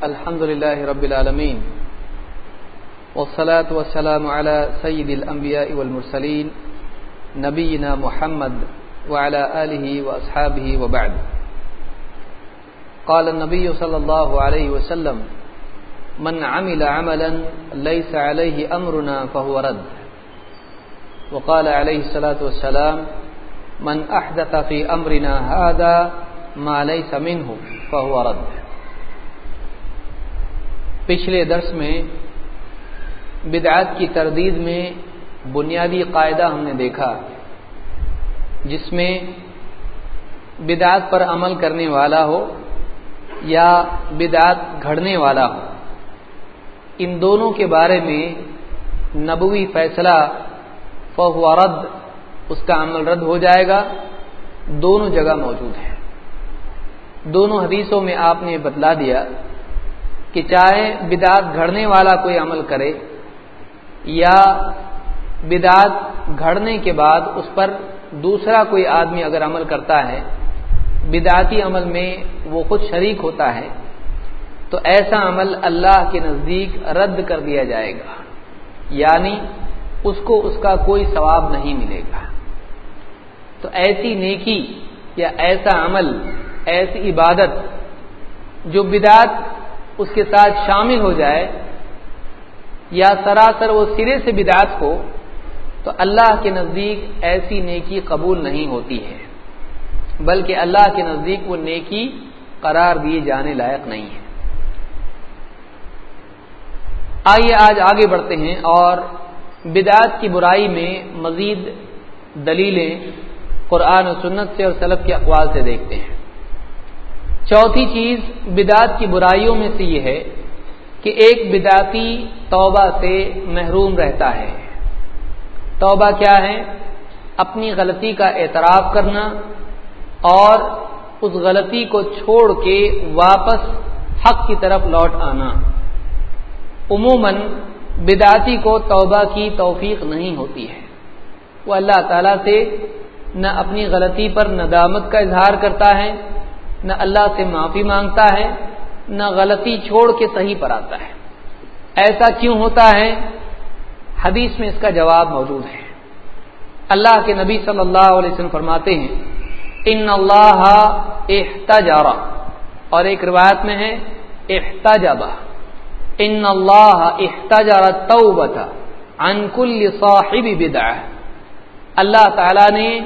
الحمد لله رب العالمين والصلاة والسلام على سيد الأنبياء والمرسلين نبينا محمد وعلى آله وأصحابه وبعد. قال النبي صلى الله عليه وسلم، من عمل عملا ليس عليه أمرنا فهو رد. وقال عليه الصلاة والسلام، من أحدث في أمرنا هذا ما ليس منه فهو رد. پچھلے درس میں بدعات کی تردید میں بنیادی قاعدہ ہم نے دیکھا، جس میں بدعات پر عمل کرنے والا ہو یا بدعات گھڑنے والا ہو، ان دونوں کے بارے میں نبوی فیصلہ فہو رد، اس کا عمل رد ہو جائے گا، دونوں جگہ موجود ہے دونوں حدیثوں میں آپ نے بتلا دیا کہ چاہے بدعت گھڑنے والا کوئی عمل کرے یا بدعت گھڑنے کے بعد اس پر دوسرا کوئی آدمی اگر عمل کرتا ہے، بدعتی عمل میں وہ خود شریک ہوتا ہے، تو ایسا عمل اللہ کے نزدیک رد کر دیا جائے گا۔ یعنی اس کو اس کا کوئی ثواب نہیں ملے گا۔ تو ایسی نیکی یا ایسا عمل، ایسی عبادت جو بدعت اس کے ساتھ شامل ہو جائے یا سراسر وہ سرے سے بدعت ہو، تو اللہ کے نزدیک ایسی نیکی قبول نہیں ہوتی ہے۔ بلکہ اللہ کے نزدیک وہ نیکی قرار دیے جانے لائق نہیں ہے۔ آئیے آج آگے بڑھتے ہیں اور بدعت کی برائی میں مزید دلیلیں قرآن و سنت سے اور سلب کے اقوال سے دیکھتے ہیں۔ چوتھی چیز بدعت کی برائیوں میں سے یہ ہے کہ ایک بدعتی توبہ سے محروم رہتا ہے۔ توبہ کیا ہے؟ اپنی غلطی کا اعتراف کرنا اور اس غلطی کو چھوڑ کے واپس حق کی طرف لوٹ آنا۔ عموماً بدعتی کو توبہ کی توفیق نہیں ہوتی ہے۔ وہ اللہ تعالی سے نہ اپنی غلطی پر ندامت کا اظہار کرتا ہے نہ اللہ سے معافی مانگتا ہے، نہ غلطی چھوڑ کے صحیح پر آتا ہے۔ ایسا کیوں ہوتا ہے؟ حدیث میں اس کا جواب موجود ہے۔ اللہ کے نبی صلی اللہ علیہ وسلم فرماتے ہیں، ان اللہ احتجارا اور ایک روایت میں ہے احتجابا ان اللہ احتجار توبت عن کل صاحب بدعہ۔ اللہ تعالی نے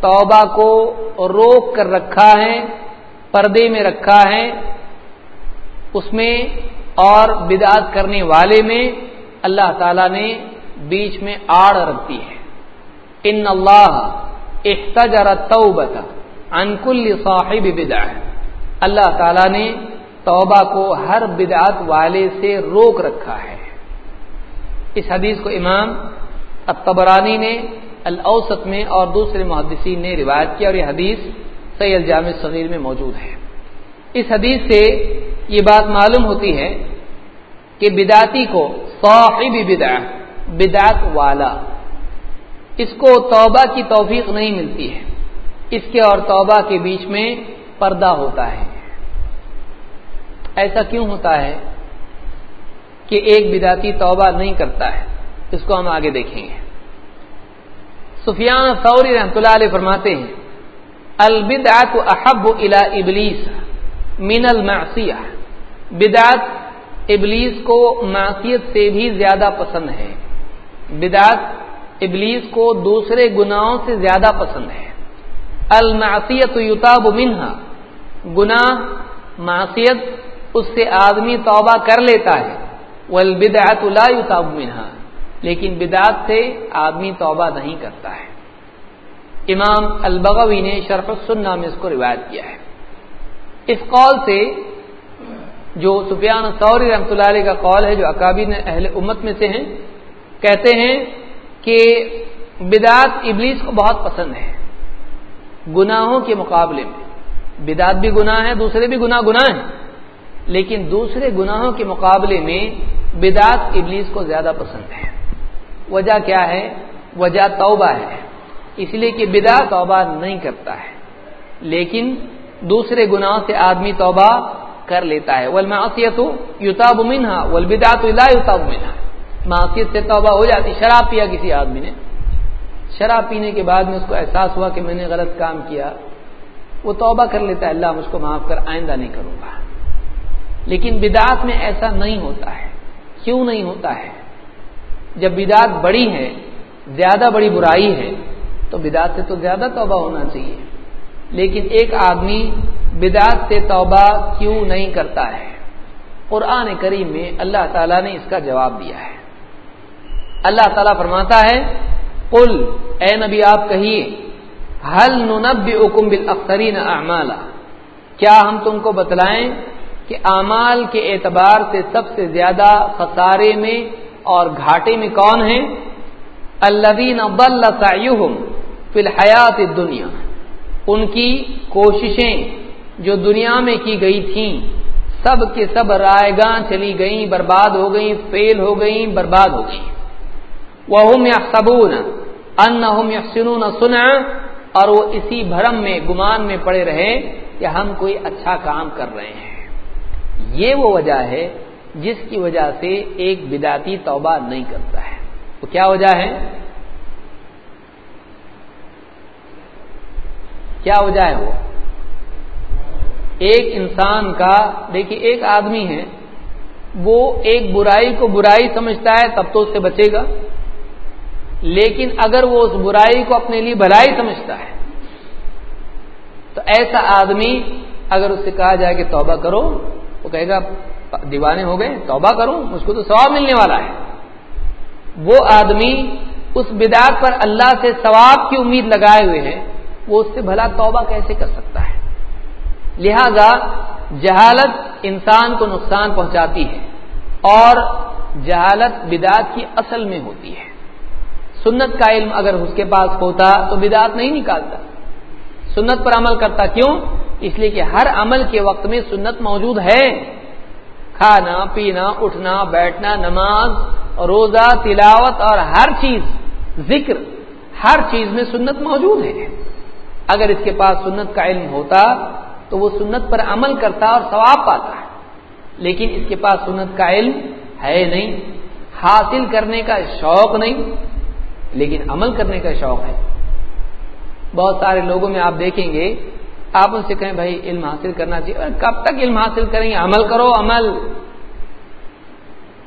توبہ کو روک کر رکھا ہے پردے میں رکھا ہے، اس میں اور بدعت کرنے والے میں اللہ تعالی نے بیچ میں آڑ رکھتی ہے۔ ان اللہ احتجر توبت انکل صاحب بدع اللہ تعالی نے توبہ کو ہر بدعت والے سے روک رکھا ہے۔ اس حدیث کو امام الطبرانی نے، الاوسط میں اور دوسرے محدثین نے روایت کیا اور یہ حدیث سید جامع صغیر میں موجود ہے۔ اس حدیث سے یہ بات معلوم ہوتی ہے کہ بداتی کو صاحب بدع بدعت والا، اس کو توبہ کی توفیق نہیں ملتی ہے۔ اس کے اور توبہ کے بیچ میں پردہ ہوتا ہے۔ ایسا کیوں ہوتا ہے کہ ایک بداتی توبہ نہیں کرتا ہے؟ اس کو ہم آگے دیکھیں گے۔ سفیان سوری رحمۃ اللہ علیہ فرماتے ہیں البدعت احب الى ابلیس من المعصیہ بدعت ابلیس کو معصیت سے بھی زیادہ پسند ہے. بدعت ابلیس کو دوسرے گناہوں سے زیادہ پسند ہے. المعصیت یتاب منہا. گناہ، معصیت، اس سے آدمی توبہ کر لیتا ہے. والبدعت لا یتاب منہا. لیکن بدعت سے آدمی توبہ نہیں کرتا ہے. امام البغوی نے شرف السنہ میں اس کو روایت کیا ہے۔ اس قول سے جو سفیان سوری رحمۃ اللہ علیہ کا قول ہے، جو اکابین اہل امت میں سے ہیں، کہتے ہیں کہ بدعت ابلیس کو بہت پسند ہے۔ گناہوں کے مقابلے میں۔ بدعت بھی گناہ ہے، دوسرے بھی گناہ گناہ ہیں۔ لیکن دوسرے گناہوں کے مقابلے میں بدعت ابلیس کو زیادہ پسند ہے۔ وجہ کیا ہے؟ وجہ توبہ ہے۔ اس لیے کہ بدا توبہ نہیں کرتا ہے۔ لیکن دوسرے گناہ سے آدمی توبہ کر لیتا ہے۔ والمعصیت یتاب منہا والبدعت لا یتاب منہا معصیت سے توبہ ہو جاتی، شراب پیا کسی آدمی نے۔ شراب پینے کے بعد میں اس کو احساس ہوا کہ میں نے غلط کام کیا۔ وہ توبہ کر لیتا ہے، اللہ مجھ کو معاف کر، آئندہ نہیں کروں گا۔ لیکن بدعت میں ایسا نہیں ہوتا ہے۔ کیوں نہیں ہوتا ہے؟ جب بدعت بڑی ہے زیادہ بڑی برائی ہے تو بدعت سے تو زیادہ توبہ ہونا چاہیے۔ لیکن ایک آدمی بدعت سے توبہ کیوں نہیں کرتا ہے؟ قرآن کریم میں اللہ تعالیٰ نے اس کا جواب دیا ہے۔ اللہ تعالیٰ فرماتا ہے، قل، اے نبی آپ کہیے حل نب اکم بل اخترین کیا ہم تم کو بتلائیں کہ اعمال کے اعتبار سے سب سے زیادہ خسارے میں اور گھاٹے میں کون ہیں؟ الدین ابل فی الحیات دنیا ان کی کوششیں جو دنیا میں کی گئی تھیں، سب کے سب رائے گاہ چلی گئیں، برباد ہو گئیں، فیل ہو گئیں، برباد ہو گئیں۔ وہ یا صبون ان یسنون سنا اور وہ اسی بھرم میں، گمان میں پڑے رہے کہ ہم کوئی اچھا کام کر رہے ہیں۔ یہ وہ وجہ ہے جس کی وجہ سے ایک بداتی توبہ نہیں کرتا ہے۔ وہ کیا وجہ ہے؟ کیا وجہ ہے وہ؟ ایک انسان کا، دیکھیے، ایک آدمی ہے، وہ ایک برائی کو برائی سمجھتا ہے، تب تو اس سے بچے گا۔ لیکن اگر وہ اس برائی کو اپنے لیے بھلائی سمجھتا ہے، تو ایسا آدمی اگر اس سے کہا جائے کہ توبہ کرو، وہ کہے گا، دیوانے ہو گئے، توبہ کروں اس کو تو ثواب ملنے والا ہے۔ وہ آدمی اس بدعت پر اللہ سے ثواب کی امید لگائے ہوئے ہیں وہ اس سے بھلا توبہ کیسے کر سکتا ہے؟ لہذا جہالت انسان کو نقصان پہنچاتی ہے اور جہالت بدعت کی اصل میں ہوتی ہے۔ سنت کا علم اگر اس کے پاس ہوتا تو بدعت نہیں نکالتا۔ سنت پر عمل کرتا کیوں؟ اس لیے کہ ہر عمل کے وقت میں سنت موجود ہے۔ کھانا، پینا، اٹھنا، بیٹھنا، نماز، روزہ، تلاوت اور ہر چیز، ذکر، ہر چیز میں سنت موجود ہے۔ اگر اس کے پاس سنت کا علم ہوتا تو وہ سنت پر عمل کرتا اور ثواب پاتا ہے۔ لیکن اس کے پاس سنت کا علم ہے نہیں۔ حاصل کرنے کا شوق نہیں، لیکن عمل کرنے کا شوق ہے۔ بہت سارے لوگوں میں آپ دیکھیں گے، آپ ان سے کہیں، بھائی، علم حاصل کرنا چاہیے۔ کب تک علم حاصل کریں گے؟ عمل کرو، عمل۔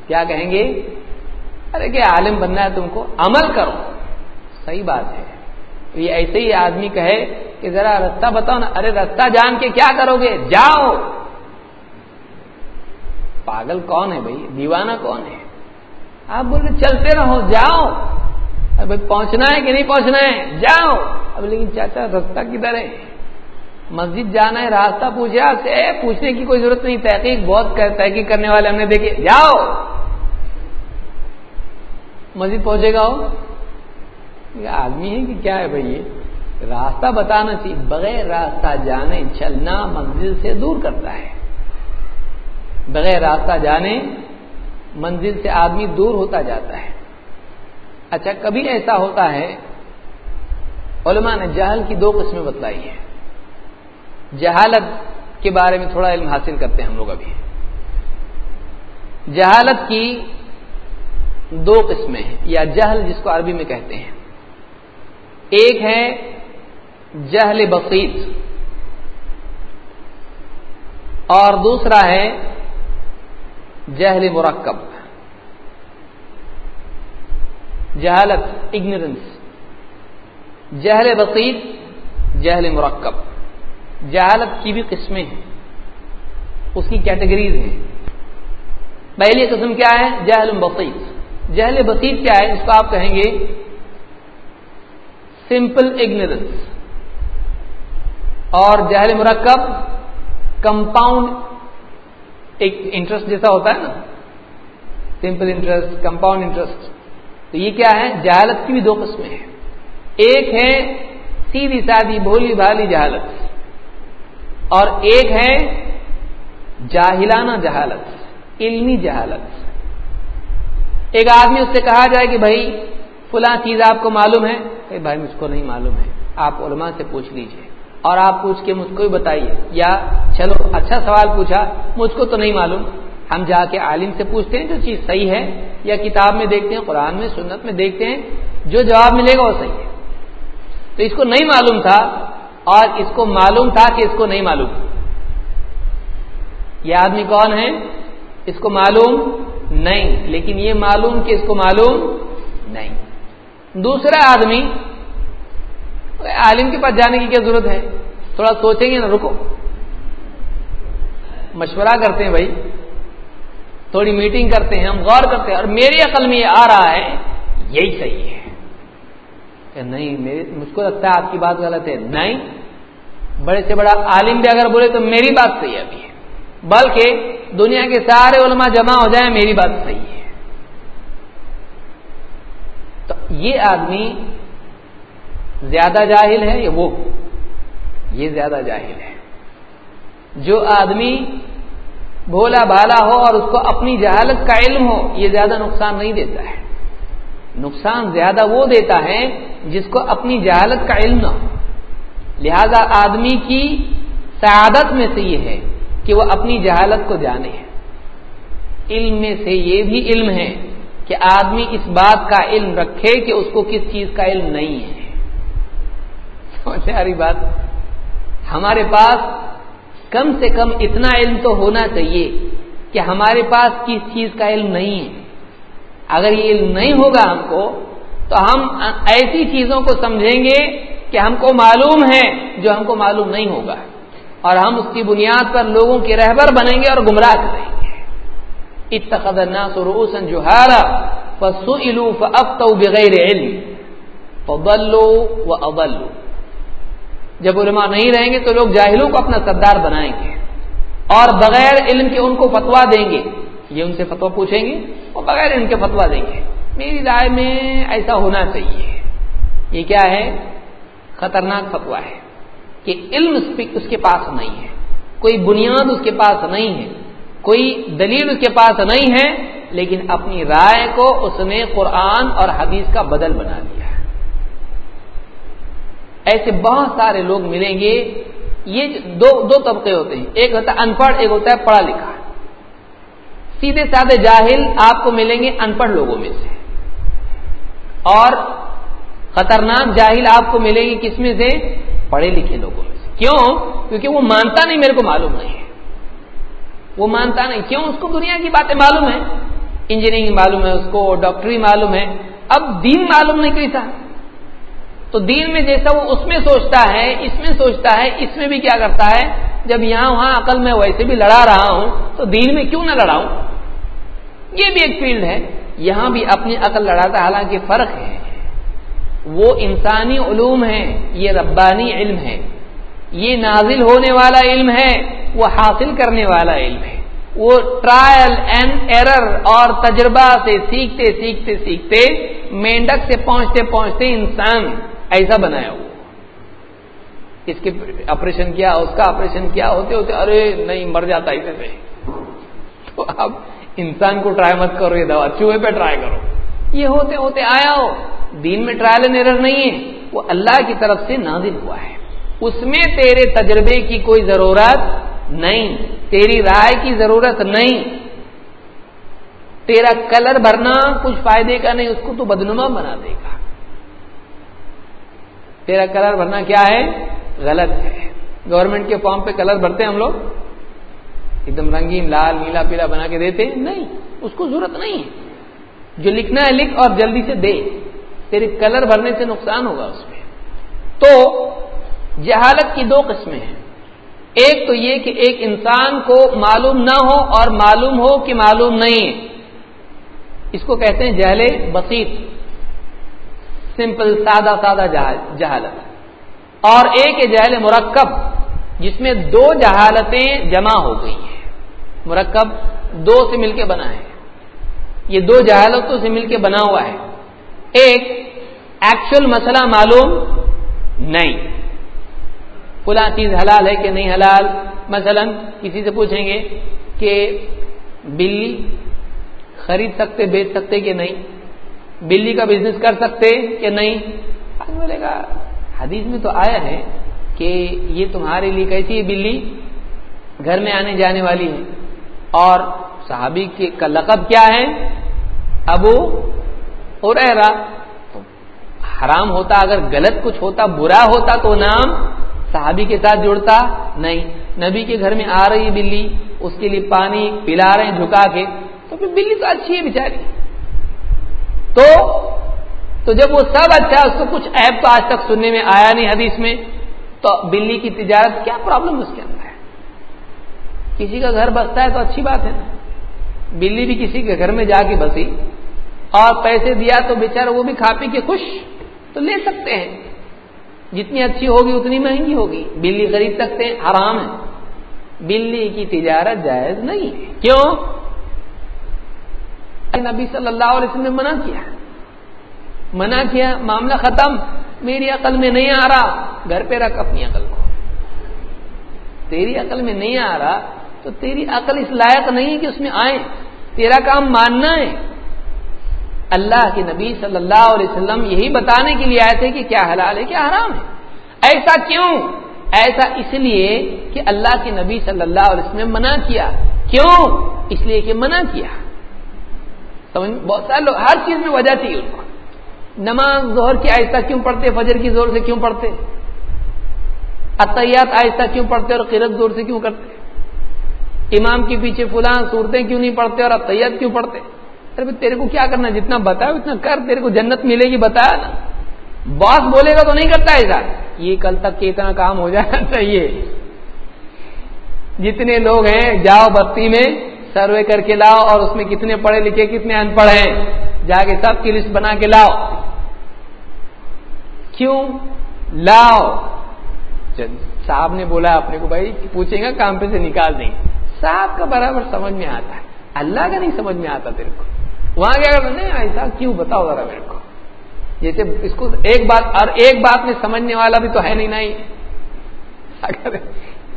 کیا کہیں گے؟ ارے کہ عالم بننا ہے تم کو؟ عمل کرو۔ صحیح بات ہے۔ یہ ایسے ہی آدمی کہے کہ ذرا رستہ بتاؤ نا، ارے رستہ جان کے کیا کرو گے؟ جاؤ۔ پاگل کون ہے بھائی؟ دیوانہ کون ہے؟ آپ بولے چلتے رہو، جاؤ۔ اب پہنچنا ہے کہ نہیں پہنچنا ہے؟ جاؤ۔ اب لیکن چاچا، رستہ کدھر ہے؟ مسجد جانا ہے، راستہ پوچھے، آپ سے پوچھنے کی کوئی ضرورت نہیں، تحقیق بہت تحقیق کرنے والے ہم نے دیکھے۔ جاؤ۔ مسجد پہنچے گا وہ۔ یہ آدمی ہے کہ کیا ہے بھائی یہ راستہ بتانا چاہیے، بغیر راستہ جانے چلنا منزل سے دور کرتا ہے۔ بغیر راستہ جانے منزل سے آدمی دور ہوتا جاتا ہے۔ اچھا کبھی ایسا ہوتا ہے، علماء نے جہل کی دو قسمیں بتلائی ہیں۔ جہالت کے بارے میں تھوڑا علم حاصل کرتے ہیں ہم لوگ ابھی۔ جہالت کی دو قسمیں ہیں، یا جہل جس کو عربی میں کہتے ہیں۔ ایک ہے جہل بسیط اور دوسرا ہے جہل مرکب جہالت اگنورینس جہل بسیط جہل مرکب. جہالت کی بھی قسمیں ہیں، اس کی کیٹیگریز ہیں. پہلی قسم کیا ہے؟ جہل بسیط جہل بسیط کیا ہے؟ اس کو آپ کہیں گے سمپل اگنورینس اور جہل مرکب کمپاؤنڈ ایک انٹرسٹ جیسا ہوتا ہے نا سمپل انٹرسٹ، کمپاؤنڈ انٹرسٹ۔ تو یہ کیا ہے؟ جہالت کی بھی دو قسمیں ہیں۔ ایک ہے سیدھی سادھی بھولی بھالی جہالت اور ایک ہے جاہلانہ جہالت، علمی جہالت۔ ایک آدمی اس سے کہا جائے کہ بھائی، فلاں چیز آپ کو معلوم ہے کہ بھائی مجھ کو نہیں معلوم ہے، آپ علماء سے پوچھ لیجیے۔ اور آپ پوچھ کے مجھ کو بھی بتائیے۔ یا چلو اچھا سوال پوچھا، مجھ کو تو نہیں معلوم۔ ہم جا کے عالم سے پوچھتے ہیں جو چیز صحیح ہے، یا کتاب میں دیکھتے ہیں، قرآن میں، سنت میں دیکھتے ہیں، جو جواب ملے گا وہ صحیح ہے۔ تو اس کو نہیں معلوم تھا، اور اس کو معلوم تھا کہ اس کو نہیں معلوم۔ یہ آدمی کون ہے؟ اس کو معلوم نہیں، لیکن یہ معلوم کہ اس کو معلوم نہیں۔ دوسرا آدمی عالم کے پاس جانے کی کیا ضرورت ہے؟ تھوڑا سوچیں گے نا، رکو۔ مشورہ کرتے ہیں بھائی۔ تھوڑی میٹنگ کرتے ہیں، ہم غور کرتے ہیں۔ اور میری عقل میں یہ آ رہا ہے، یہی صحیح ہے۔ کہ نہیں میرے مجھ کو لگتا ہے آپ کی بات غلط ہے۔ نہیں، بڑے سے بڑا عالم بھی اگر بولے تو میری بات صحیح ابھی۔ ہے بلکہ دنیا کے سارے علماء جمع ہو جائیں، میری بات صحیح ہے تو یہ آدمی زیادہ جاہل ہے یا وہ؟ یہ زیادہ جاہل ہے۔ جو آدمی بھولا بھالا ہو اور اس کو اپنی جہالت کا علم ہو، یہ زیادہ نقصان نہیں دیتا ہے۔ نقصان زیادہ وہ دیتا ہے جس کو اپنی جہالت کا علم نہ ہو۔ لہذا آدمی کی سعادت میں سے یہ ہے کہ وہ اپنی جہالت کو جانے۔ علم میں سے یہ بھی علم ہے کہ آدمی اس بات کا علم رکھے کہ اس کو کس چیز کا علم نہیں ہے۔ سمجھ آ رہی بات؟ ہمارے پاس کم سے کم اتنا علم تو ہونا چاہیے کہ ہمارے پاس کس چیز کا علم نہیں ہے۔ اگر یہ علم نہیں ہوگا ہم کو، تو ہم ایسی چیزوں کو سمجھیں گے کہ ہم کو معلوم ہے جو ہم کو معلوم نہیں ہوگا۔ اور ہم اس کی بنیاد پر لوگوں کے رہبر بنیں گے اور گمراہ کریں گے۔ اتخذ الناس رؤوسا جهالا فسئلوا فافتوا بغیر علم. فضلوا واضلوا جب علماء نہیں رہیں گے تو لوگ جاہلوں کو اپنا سردار بنائیں گے اور بغیر علم کے ان کو فتوا دیں گے. یہ ان سے فتوا پوچھیں گے اور بغیر علم کے فتوا دیں گے. میری رائے میں ایسا ہونا چاہیے. یہ کیا ہے؟ خطرناک فتوا ہے کہ علم اس کے پاس نہیں ہے. کوئی بنیاد اس کے پاس نہیں ہے. کوئی دلیل اس کے پاس نہیں ہے، لیکن اپنی رائے کو اس نے قرآن اور حدیث کا بدل بنا دیا ہے۔ ایسے بہت سارے لوگ ملیں گے۔ یہ دو دو طبقے ہوتے ہیں۔ ایک ہوتا ہے ان پڑھ ایک ہوتا ہے پڑھا لکھا۔ سیدھے سادے جاہل آپ کو ملیں گے ان پڑھ لوگوں میں سے۔ اور خطرناک جاہل آپ کو ملیں گے کس میں سے؟ پڑھے لکھے لوگوں میں سے۔ کیوں؟ کیونکہ وہ مانتا نہیں، میرے کو معلوم نہیں ہے۔ وہ مانتا نہیں۔ کیوں؟ اس کو دنیا کی باتیں معلوم ہے انجینئرنگ معلوم ہے اس کو، ڈاکٹری معلوم ہے۔ اب دین معلوم نہیں کیسا۔ تو دین میں جیسا وہ اس میں سوچتا ہے، اس میں سوچتا ہے، اس میں بھی کیا کرتا ہے؟ جب یہاں وہاں عقل میں ویسے بھی لڑا رہا ہوں، تو دین میں کیوں نہ لڑاؤں؟ یہ بھی ایک فیلڈ ہے۔ یہاں بھی اپنی عقل لڑاتا، حالانکہ فرق ہے۔ وہ انسانی علوم ہے، یہ ربانی علم ہے۔ یہ نازل ہونے والا علم ہے، وہ حاصل کرنے والا علم ہے۔ وہ ٹرائل اینڈ ایرر اور تجربہ سے سیکھتے سیکھتے سیکھتے مینڈک سے پہنچتے پہنچتے انسان ایسا بنایا وہ اس کے آپریشن کیا، اس کا آپریشن کیا ہوتے ہوتے ارے نہیں، مر جاتا اسے۔ سے تو اب انسان کو ٹرائی مت کرو، یہ دوا چوہے پہ ٹرائی کرو۔ یہ ہوتے ہوتے آیا ہو۔ دین میں ٹرائل اینڈ ایرر نہیں ہے، وہ اللہ کی طرف سے نازل ہوا ہے۔ اس میں تیرے تجربے کی کوئی ضرورت نہیں، تیری رائے کی ضرورت نہیں۔ تیرا کلر بھرنا کچھ فائدے کا نہیں، اس کو تو بدنما بنا دے گا۔ تیرا کلر بھرنا کیا ہے؟ غلط ہے۔ گورنمنٹ کے فارم پہ کلر بھرتے ہیں ہم لوگ؟ ایک دم رنگین، لال، نیلا، پیلا بنا کے دیتے نہیں، اس کو ضرورت نہیں ہے۔ جو لکھنا ہے لکھ اور جلدی سے دے۔ تیرے کلر بھرنے سے نقصان ہوگا اس میں۔ تو جہالت کی دو قسمیں ہیں۔ ایک تو یہ کہ ایک انسان کو معلوم نہ ہو اور معلوم ہو کہ معلوم نہیں۔ اس کو کہتے ہیں جہل بسیط۔ سمپل، سادہ سادہ جہالت۔ اور ایک ہے جہل مرکب، جس میں دو جہالتیں جمع ہو گئی ہیں۔ مرکب دو سے مل کے بنا ہے۔ یہ دو جہالتوں سے مل کے بنا ہوا ہے۔ ایک ایکچوئل مسئلہ معلوم نہیں۔ فلاں چیز حلال ہے کہ نہیں حلال؟ مثلا کسی سے پوچھیں گے کہ بلی خرید سکتے، بیچ سکتے کہ نہیں؟ بلی کا بزنس کر سکتے کہ نہیں؟ بولے گا، حدیث میں تو آیا ہے کہ یہ تمہارے لیے کیسی ہے بلی؟ گھر میں آنے جانے والی ہے۔ اور صحابی کے کا لقب کیا ہے؟ ابو اور حرام ہوتا، اگر غلط کچھ ہوتا، برا ہوتا تو نام صحابی کے ساتھ جڑتا نہیں۔ نبی کے گھر میں آ رہی بلی، اس کے لیے پانی پلا رہے ہیں، جھکا کے۔ تو پھر بلی تو اچھی ہے بیچاری۔ تو تو جب وہ سب اچھا اس کو کچھ ایپ تو آج تک سننے میں آیا نہیں حدیث میں۔ تو بلی کی تجارت، کیا پرابلم اس کے اندر؟ ہے کسی کا گھر بستا ہے تو اچھی بات ہے نا۔ بلی بھی کسی کے گھر میں جا کے بسی اور پیسے دیا تو بیچارہ وہ بھی کھا پی کے خوش، تو لے سکتے ہیں۔ جتنی اچھی ہوگی اتنی مہنگی ہوگی۔ بلی خرید سکتے ہیں آرام ہے۔ بلی کی تجارت جائز نہیں ہے۔ کیوں؟ نبی صلی اللہ علیہ وسلم نے منع کیا۔ منع کیا، معاملہ ختم۔ میری عقل میں نہیں آ رہا۔ گھر پہ رکھ اپنی عقل کو۔ تیری عقل میں نہیں آ رہا تو تیری عقل اس لائق نہیں کہ اس میں آئے تیرا کام ماننا ہے۔ اللہ کے نبی صلی اللہ علیہ وسلم یہی بتانے کے لیے آئے تھے کہ کیا حلال ہے، کیا حرام ہے۔ ایسا کیوں؟ ایسا اس لیے کہ اللہ کے نبی صلی اللہ علیہ وسلم نے منع کیا۔ کیوں؟ اس لیے کہ منع کیا۔ بہت سارے لوگ، ہر چیز میں وجہ تھی ان کو۔ نماز زہر کی آہستہ کیوں پڑھتے؟ فجر کی زور سے کیوں پڑھتے؟ اطیات آہستہ کیوں پڑھتے اور قرت زور سے کیوں کرتے؟ امام کے پیچھے فلاں صورتیں کیوں نہیں پڑھتے اور اطیات کیوں پڑھتے؟ ارے تیرے کو کیا کرنا جتنا بتایا اتنا کر، تیرے کو جنت ملے گی، بتایا نا۔ باس بولے گا تو نہیں کرتا ایسا۔ یہ کل تک کے اتنا کام ہو جانا چاہیے۔ جتنے لوگ ہیں، جاؤ بستی میں، سروے کر کے لاؤ اور اس میں کتنے پڑھے لکھے، کتنے ان پڑھ ہیں۔ جا کے سب کی لسٹ بنا کے لاؤ۔ کیوں؟ لاؤ۔ صاحب نے بولا اپنے کو، بھائی پوچھیں گا، کام پہ سے نکال دیں۔ صاحب کا برابر سمجھ میں آتا ہے۔ اللہ کا نہیں سمجھ میں آتا تیرے کو۔ وہاں کیا کرنا نہیں ایسا کیوں بتاؤ ذرا میرے کو؟ جیسے اس کو ایک بات اور ایک بات میں سمجھنے والا بھی تو ہے نہیں نہیں۔ اگر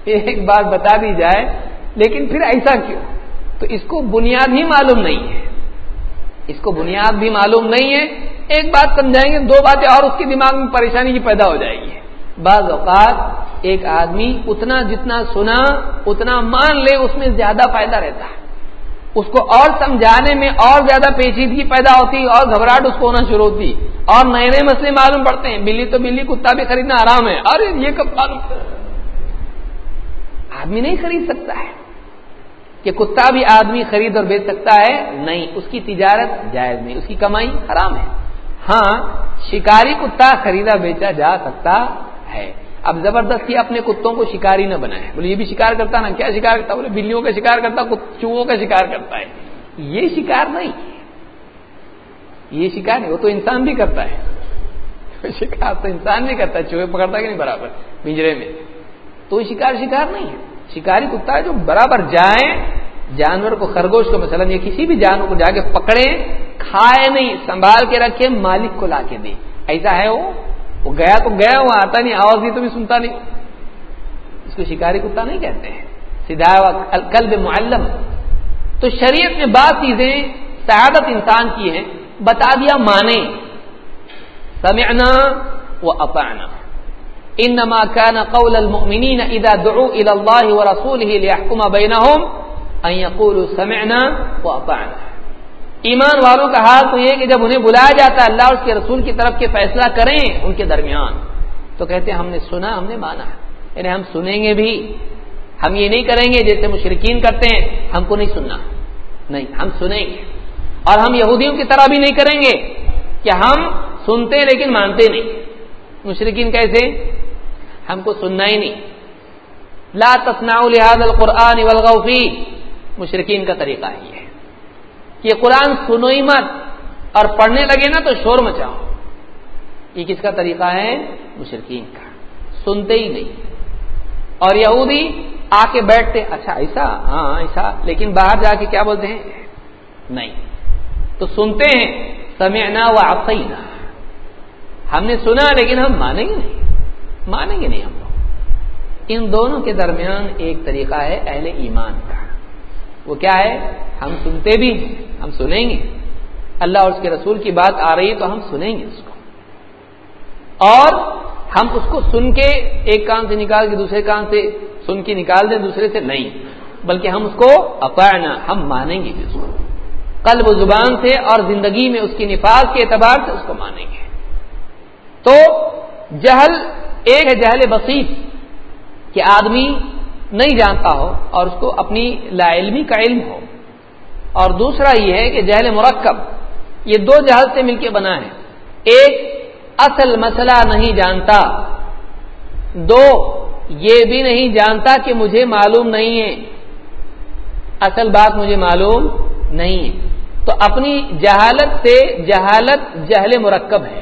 ایک بات بتا دی جائے، لیکن پھر ایسا کیوں؟ تو اس کو بنیاد ہی معلوم نہیں ہے۔ اس کو بنیاد بھی معلوم نہیں ہے۔ ایک بات سمجھائیں گے، دو باتیں اور اس کے دماغ میں پریشانی کی پیدا ہو جائے گی۔ بعض اوقات ایک آدمی اتنا جتنا سنا، اتنا مان لے، اس میں زیادہ فائدہ رہتا ہے۔ اس کو اور سمجھانے میں اور زیادہ پیچیدگی پیدا ہوتی اور گھبراہٹ اس کو ہونا شروع ہوتی۔ اور نئے نئے مسئلے معلوم پڑتے ہیں۔ بلی تو بلی، کتا بھی خریدنا آرام ہے۔ ارے، یہ کب معلوم آدمی نہیں خرید سکتا ہے۔ کہ کتا بھی آدمی خرید اور بیچ سکتا ہے؟ نہیں، اس کی تجارت جائز نہیں، اس کی کمائی حرام ہے۔ ہاں شکاری کتا خریدا بیچا جا سکتا ہے۔ اب زبردستی اپنے کتوں کو شکاری نہ بنائے۔ بولے، یہ بھی شکار کرتا نا؟ کیا شکار کرتا بولے، بلیوں کا شکار کرتا چوہوں کا شکار کرتا ہے۔ یہ شکار نہیں یہ شکار نہیں، وہ تو انسان بھی کرتا ہے۔ شکار تو انسان بھی کرتا ہے، چوہے پکڑتا کہ نہیں؟ برابر، پنجرے میں۔ تو شکار شکار نہیں ہے۔ شکاری کتا ہے جو برابر جائیں، جانور کو خرگوش کو مثلا یہ کسی بھی جانور کو جا کے پکڑے کھائے نہیں، سنبھال کے رکھے مالک کو لا کے دے ایسا ہے وہ؟ وہ گیا تو گیا، وہ آتا نہیں، آواز دی تو بھی سنتا نہیں۔ اس کو شکاری کتا نہیں کہتے ہیں۔ سیدھا کلب معلم۔ تو شریعت میں بعض چیزیں سعادت انسان کی ہیں، بتا دیا مانے۔ سمعنا و اپانا انما كان قول المؤمنين اذا دعوا الى الله ورسوله ليحكم بينهم ان يقولوا سمعنا واطعنا ایمان والوں کا حال تو یہ کہ جب انہیں بلایا جاتا ہے، اللہ اس کے رسول کی طرف کے فیصلہ کریں ان کے درمیان۔ تو کہتے ہیں، ہم نے سنا، ہم نے مانا۔ یعنی ہم سنیں گے بھی، ہم یہ نہیں کریں گے جیسے مشرقین کرتے ہیں، ہم کو نہیں سننا۔ نہیں، ہم سنیں گے۔ اور ہم یہودیوں کی طرح بھی نہیں کریں گے کہ ہم سنتے لیکن مانتے نہیں۔ مشرقین کیسے؟ ہم کو سننا ہی نہیں۔ لا تصنع لهذا القرآن والغوفی مشرقین کا طریقہ ہے یہ۔ کہ قرآن سنو ہی مت اور پڑھنے لگے نا تو شور مچاؤ۔ یہ کس کا طریقہ ہے؟ مشرقین کا۔ سنتے ہی نہیں۔ اور یہودی آ کے بیٹھتے اچھا ایسا ہاں ایسا لیکن باہر جا کے کیا بولتے ہیں؟ نہیں۔ تو سنتے ہیں، سمعنا و آفینا ہم نے سنا لیکن ہم مانیں گے نہیں۔ مانیں گے نہیں ہم لوگ۔ ان دونوں کے درمیان ایک طریقہ ہے اہل ایمان کا۔ وہ کیا ہے؟ ہم سنتے بھی ہیں، ہم سنیں گے۔ اللہ اور اس کے رسول کی بات آ رہی ہے تو ہم سنیں گے اس کو۔ اور ہم اس کو سن کے ایک کان سے نکال کے دوسرے کان سے سن کے نکال دیں، دوسرے سے نہیں۔ بلکہ ہم اس کو اپنا ہم مانیں گے اس کو۔ قلب و زبان سے اور زندگی میں اس کی نفاذ کے اعتبار سے اس کو مانیں گے۔ تو جہل، ایک ہے جہل بسیط کہ آدمی نہیں جانتا ہو اور اس کو اپنی لا علمی کا علم ہو۔ اور دوسرا یہ ہے کہ جہل مرکب، یہ دو جہل سے مل کے بنا ہے۔ ایک اصل مسئلہ نہیں جانتا، دو یہ بھی نہیں جانتا کہ مجھے معلوم نہیں ہے۔ اصل بات مجھے معلوم نہیں ہے۔ تو اپنی جہالت سے جہالت جہل مرکب ہے۔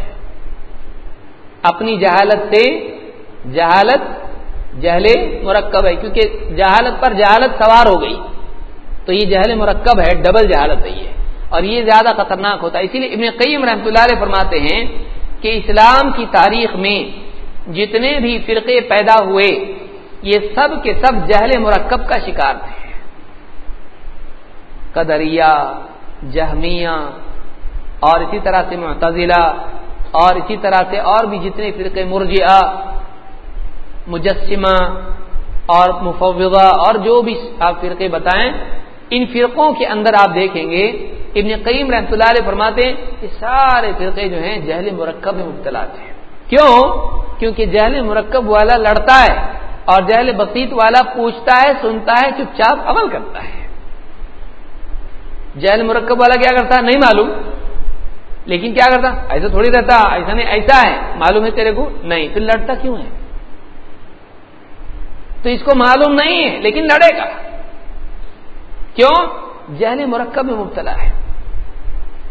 اپنی جہالت سے جہالت جہل مرکب ہے کیونکہ جہالت پر جہالت سوار ہو گئی۔ تو یہ جہل مرکب ہے، ڈبل جہالت ہے یہ۔ اور یہ زیادہ خطرناک ہوتا ہے۔ اسی لیے ابن قیم رحمۃ اللہ علیہ فرماتے ہیں کہ اسلام کی تاریخ میں جتنے بھی فرقے پیدا ہوئے، یہ سب کے سب جہل مرکب کا شکار تھے۔ قدریا، جہمیہ اور اسی طرح سے معتزلہ اور اسی طرح سے اور بھی جتنے فرقے مرجعہ مجسمہ اور مفوضہ اور جو بھی آپ فرقے بتائیں، ان فرقوں کے اندر آپ دیکھیں گے، ابن قیم رحمۃ اللہ علیہ فرماتے ہیں کہ سارے فرقے جو ہیں جہل مرکب میں مبتلا تھے۔ کیوں؟ کیونکہ جہل مرکب والا لڑتا ہے اور جہل بسیط والا پوچھتا ہے، سنتا ہے، چپ چاپ عمل کرتا ہے۔ جہل مرکب والا کیا کرتا؟ ہے نہیں معلوم۔ لیکن کیا کرتا؟ ایسا تھوڑی رہتا، ایسا نہیں، ایسا ہے۔ معلوم ہے تیرے کو؟ نہیں۔ پھر لڑتا کیوں ہے؟ تو اس کو معلوم نہیں ہے، لیکن لڑے گا۔ کیوں؟ جہل مرکب میں مبتلا ہے۔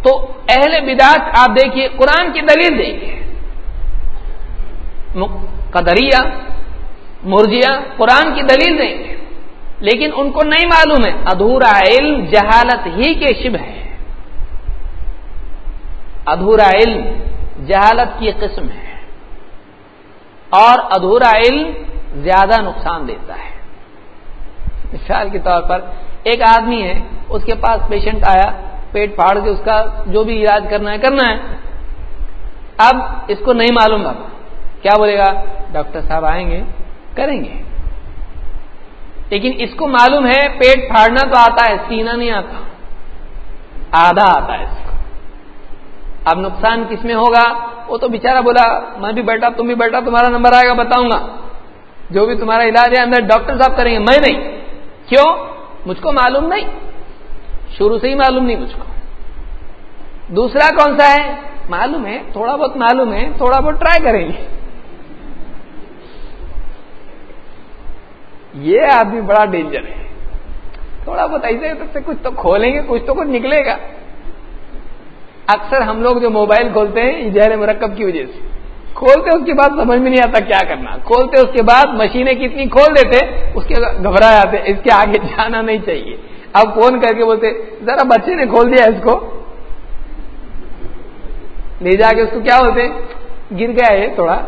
تو اہل بدات آپ دیکھیے، قرآن کی دلیل دیکھیے۔ قدریا، مرجیا، قرآن کی دلیل دیں گے لیکن ان کو نہیں معلوم ہے۔ ادھورا علم جہالت ہی کے شب ہے۔ ادھورا علم جہالت کی قسم ہے۔ اور ادھورا علم زیادہ نقصان دیتا ہے۔ مثال کے طور پر ایک آدمی ہے، اس کے پاس پیشنٹ آیا، پیٹ پھاڑ کے اس کا جو بھی علاج کرنا ہے کرنا ہے۔ اب اس کو نہیں معلوم بابا کیا بولے گا؟ ڈاکٹر صاحب آئیں گے، کریں گے۔ لیکن اس کو معلوم ہے، پیٹ پھاڑنا تو آتا ہے، سینا نہیں آتا۔ آدھا آتا ہے اس کو۔ اب نقصان کس میں ہوگا؟ وہ تو بےچارا بولا، میں بھی بیٹھا، تم بھی بیٹھا، تمہارا نمبر آئے گا، بتاؤں گا۔ جو بھی تمہارا علاج ہے، اندر ڈاکٹر صاحب کریں گے۔ میں نہیں۔ کیوں؟ مجھ کو معلوم نہیں۔ شروع سے ہی معلوم نہیں مجھ کو۔ دوسرا کون سا ہے؟ معلوم ہے، تھوڑا بہت معلوم ہے، تھوڑا بہت ٹرائی کریں گے۔ یہ آدمی بڑا ڈینجر ہے۔ تھوڑا بہت ایسے سے کچھ تو کھولیں گے، کچھ تو کچھ نکلے گا۔ اکثر ہم لوگ جو موبائل کھولتے ہیں جہر مرکب کی وجہ سے۔ کھولتے اس کے بعد سمجھ میں نہیں آتا کیا کرنا۔ کھولتے اس کے بعد مشینیں کتنی کھول دیتے، اس کے گھبرا جاتے اس کے آگے جانا نہیں چاہیے۔ اب فون کر کے بولتے، ذرا بچے نے کھول دیا اس کو۔ لے جا کے اس کو کیا بولتے، گر گیا ہے تھوڑا،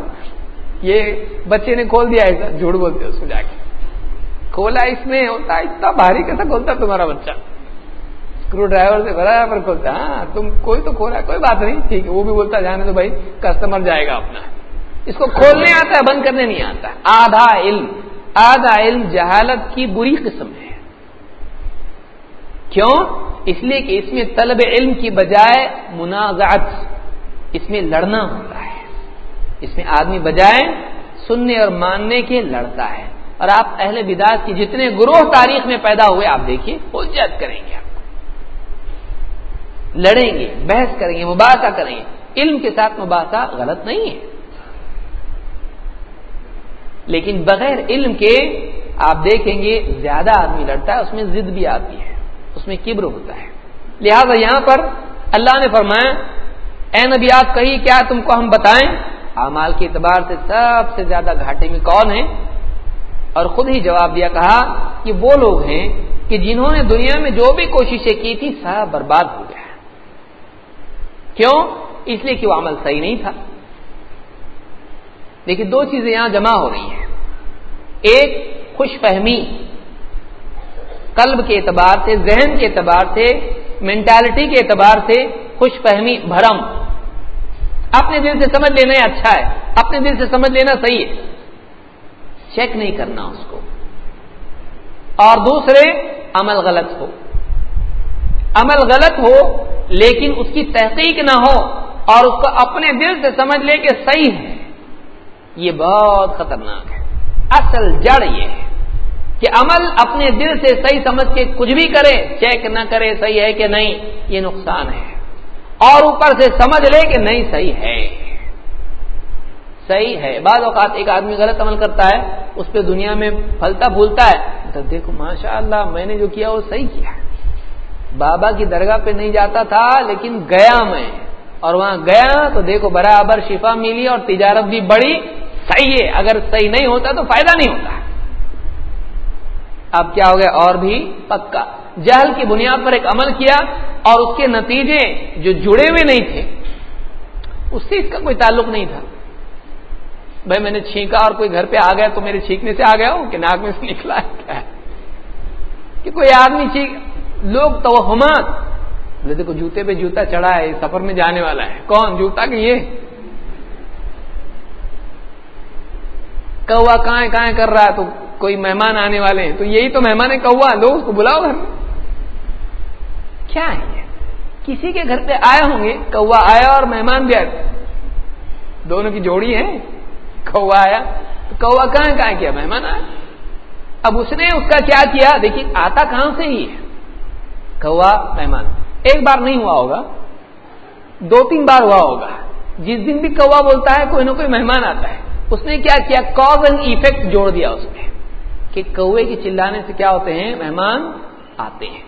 یہ بچے نے کھول دیا ایسا۔ جھوٹ بولتے اس کو جا کے۔ کھولا اس میں ہوتا اتنا بھاری کیسا کھولتا تمہارا بچہ؟ اسکرو ڈرائیور سے بھرا پر کھولتا ہاں تم کوئی تو کھولا کوئی بات نہیں، ٹھیک ہے، وہ بھی بولتا جانے تو بھائی کسٹمر جائے گا اپنا۔ اس کو کھولنے آتا ہے، بند کرنے نہیں آتا۔ آدھا علم آدھا علم جہالت کی بری قسم ہے۔ کیوں؟ اس لیے کہ اس میں طلب علم کی بجائے منازعت، اس میں لڑنا ہوتا ہے۔ اس میں آدمی بجائے سننے اور ماننے کے لڑتا ہے۔ اور آپ اہل بداس کی جتنے گروہ تاریخ میں پیدا ہوئے، آپ دیکھیے حجت کریں گے آپ۔ لڑیں گے، بحث کریں گے، مباحثہ کریں گے۔ علم کے ساتھ مباحثہ غلط نہیں ہے۔ لیکن بغیر علم کے آپ دیکھیں گے، زیادہ آدمی لڑتا ہے، اس میں ضد بھی آتی ہے، اس میں کبر ہوتا ہے۔ لہذا یہاں پر اللہ نے فرمایا، اے نبی، آپ کہی کیا تم کو ہم بتائیں؟ اعمال کے اعتبار سے سب سے زیادہ گھاٹے میں کون ہے اور خود ہی جواب دیا، کہا کہ وہ لوگ ہیں کہ جنہوں نے دنیا میں جو بھی کوششیں کی تھی، سب برباد ہو گیا کیوں؟ اس لیے کہ وہ عمل صحیح نہیں تھا۔ لیکن دو چیزیں یہاں جمع ہو رہی ہیں۔ ایک، خوش فہمی۔ قلب کے اعتبار سے، ذہن کے اعتبار سے مینٹالٹی کے اعتبار سے خوش فہمی، بھرم۔ اپنے دل سے سمجھ لینا اچھا ہے، اپنے دل سے سمجھ لینا صحیح ہے۔ چیک نہیں کرنا اس کو۔ اور دوسرے، عمل غلط ہو۔ عمل غلط ہو لیکن اس کی تحقیق نہ ہو اور اس کو اپنے دل سے سمجھ لے کہ صحیح ہے۔ یہ بہت خطرناک ہے۔ اصل جڑ یہ ہے کہ عمل اپنے دل سے صحیح سمجھ کے کچھ بھی کرے، چیک نہ کرے صحیح ہے کہ نہیں، یہ نقصان ہے۔ اور اوپر سے سمجھ لے کہ نہیں، صحیح ہے۔ صحیح ہے۔ بعض اوقات ایک آدمی غلط عمل کرتا ہے، اس پہ دنیا میں پھلتا پھولتا ہے، تو دیکھو ماشاء اللہ میں نے جو کیا وہ صحیح کیا۔ بابا کی درگاہ پہ نہیں جاتا تھا، لیکن گیا میں۔ اور وہاں گیا تو دیکھو برابر شفا ملی اور تجارت بھی بڑی صحیح ہے، اگر صحیح نہیں ہوتا تو فائدہ نہیں ہوتا۔ اب کیا ہو گیا؟ اور بھی پکا۔ جہل کی بنیاد پر ایک عمل کیا اور اس کے نتیجے جو جڑے ہوئے نہیں تھے، اس سے اس کا کوئی تعلق نہیں تھا۔ بھائی، میں نے چھینکا اور کوئی گھر پہ آ گیا تو میرے چھینکنے سے آ گیا ہوں کہ ناک میں سے نکلا ہے۔ کیا کہ کوئی آدمی چھینک لوگ توہمات۔ دیکھو، جوتے پہ جوتا چڑھا ہے، سفر میں جانے والا ہے۔ کون؟ جوتا کہ یہ؟ کوا کہاں کہاں کر رہا ہے تو کوئی مہمان آنے والے ہیں۔ تو یہی تو مہمان ہے کوا لوگ اس کو بلاؤ گھر میں۔ کیا ہے کسی کے گھر پہ آئے ہوں گے، کوا آیا اور مہمان بھی آئے۔ دونوں کی جوڑی ہے کوا آیا۔ تو کوا کہاں کہاں کیا؟ مہمان آیا اب اس نے اس کا کیا کیا؟ دیکھیے آتا کہاں سے ہی ہے؟ کوا مہمان ایک بار نہیں ہوا ہوگا، دو تین بار ہوا ہوگا۔ جس دن بھی کوا بولتا ہے، کوئی نہ کوئی مہمان آتا ہے۔ اس نے کیا کیا؟ کاز اینڈ ایفیکٹ جوڑ دیا اس میں کہ کوے کے چلانے سے کیا ہوتے ہیں؟ مہمان آتے ہیں۔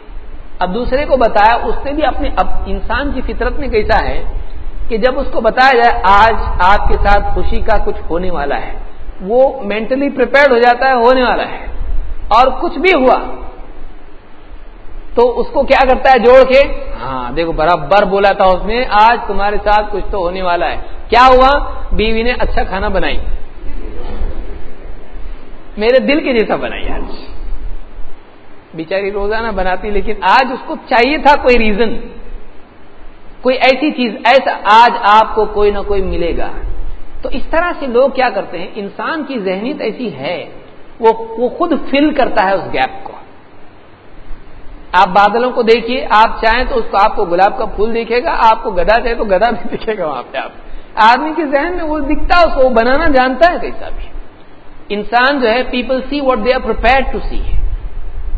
اب دوسرے کو بتایا، اس نے بھی اپنے اب انسان کی فطرت میں کیسا ہے کہ جب اس کو بتایا جائے، آج آپ کے ساتھ خوشی کا کچھ ہونے والا ہے، وہ مینٹلی پریپیئرڈ ہو جاتا ہے، ہونے والا ہے۔ اور کچھ بھی ہوا تو اس کو کیا کرتا ہے جوڑ کے؟ ہاں دیکھو، برابر بولا تھا اس نے، آج تمہارے ساتھ کچھ تو ہونے والا ہے۔ کیا ہوا؟ بیوی نے اچھا کھانا بنائی۔ میرے دل کے جیسا بنائی آج۔ بیچاری روزانہ بناتی، لیکن آج اس کو چاہیے تھا کوئی ریزن۔ کوئی ایسی چیز، ایسا آج آپ کو کوئی نہ کوئی ملے گا۔ تو اس طرح سے لوگ کیا کرتے ہیں؟ انسان کی ذہنیت ایسی ہے، وہ وہ خود فل کرتا ہے اس گیپ کو۔ آپ بادلوں کو دیکھیے، آپ چاہیں تو اس کو، آپ کو گلاب کا پھول دیکھے گا، آپ کو گدا چاہے تو گدا بھی دکھے گا وہاں پہ آپ۔ آدمی کے ذہن میں وہ دکھتا ہے، اس کو وہ بنانا جانتا ہے کیسا بھی انسان جو ہے people see what they are prepare to see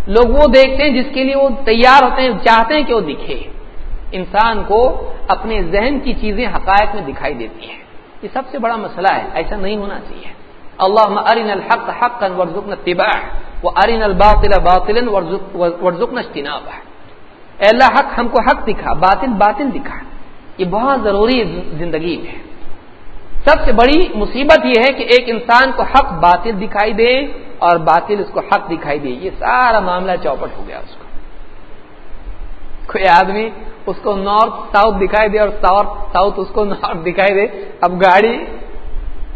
لوگ وہ دیکھتے ہیں جس کے لیے وہ تیار ہوتے ہیں، چاہتے ہیں کہ وہ دکھے۔ انسان کو اپنے ذہن کی چیزیں حقائق میں دکھائی دیتی ہیں۔ یہ سب سے بڑا مسئلہ ہے، ایسا نہیں ہونا چاہیے۔ اللہ ارین الحق حق ورژن طباء وہ ارین الباطل باطل ورژن اجتناب ہے اللہ حق ہم کو حق دکھا، باطل باطل دکھا۔ یہ بہت ضروری زندگی میں سب سے بڑی مصیبت یہ ہے کہ ایک انسان کو حق باطل دکھائی دے اور باطل اس کو حق دکھائی دے۔ یہ سارا معاملہ چوپٹ ہو گیا اس کو۔ کوئی آدمی اس کو نارتھ ساؤتھ دکھائی دے اور ساؤتھ ساؤتھ اس کو نارتھ دکھائی دے۔ اب گاڑی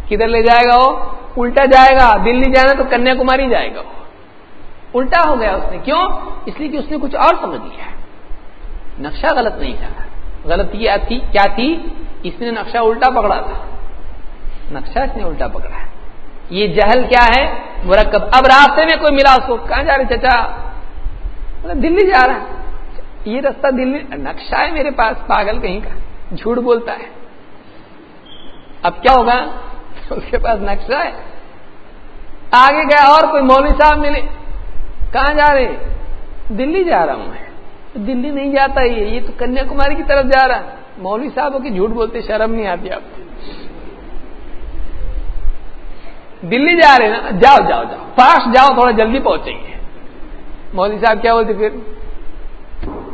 کدھر لے جائے گا وہ؟ الٹا جائے گا دلی جانا تو کنیا کماری جائے گا۔ وہ الٹا ہو گیا اس نے. کیوں؟ اس لیے کہ اس نے کچھ اور سمجھ لیا نقشہ غلط نہیں تھا. غلط یہ تھی، کیا تھی؟ اس نے نقشہ الٹا پکڑا تھا. نقشہ اس نے الٹا پکڑا ہے. یہ جہل کیا ہے؟ مرکب. اب راستے میں کوئی ملا اس کو. کہاں جا رہے چچا؟ مطلب دلی جا رہا ہے. یہ رستہ دلی، نقشہ ہے میرے پاس. پاگل کہیں کا. جھوٹ بولتا ہے. اب کیا ہوگا؟ اس کے پاس نقشہ ہے. آگے گیا اور کوئی مولوی صاحب ملے. کہاں جا رہے دلی جا رہا ہوں میں۔ دلی نہیں جاتا یہ یہ تو کنیا کماری کی طرف جا رہا۔ ہے مولوی صاحب کی جھوٹ بولتے شرم نہیں آتی آپ کو۔ دلی جا رہے نا جاؤ جاؤ جاؤ۔ فاسٹ جاؤ، تھوڑا جلدی پہنچیں گے۔ مولوی صاحب کیا بولتے پھر؟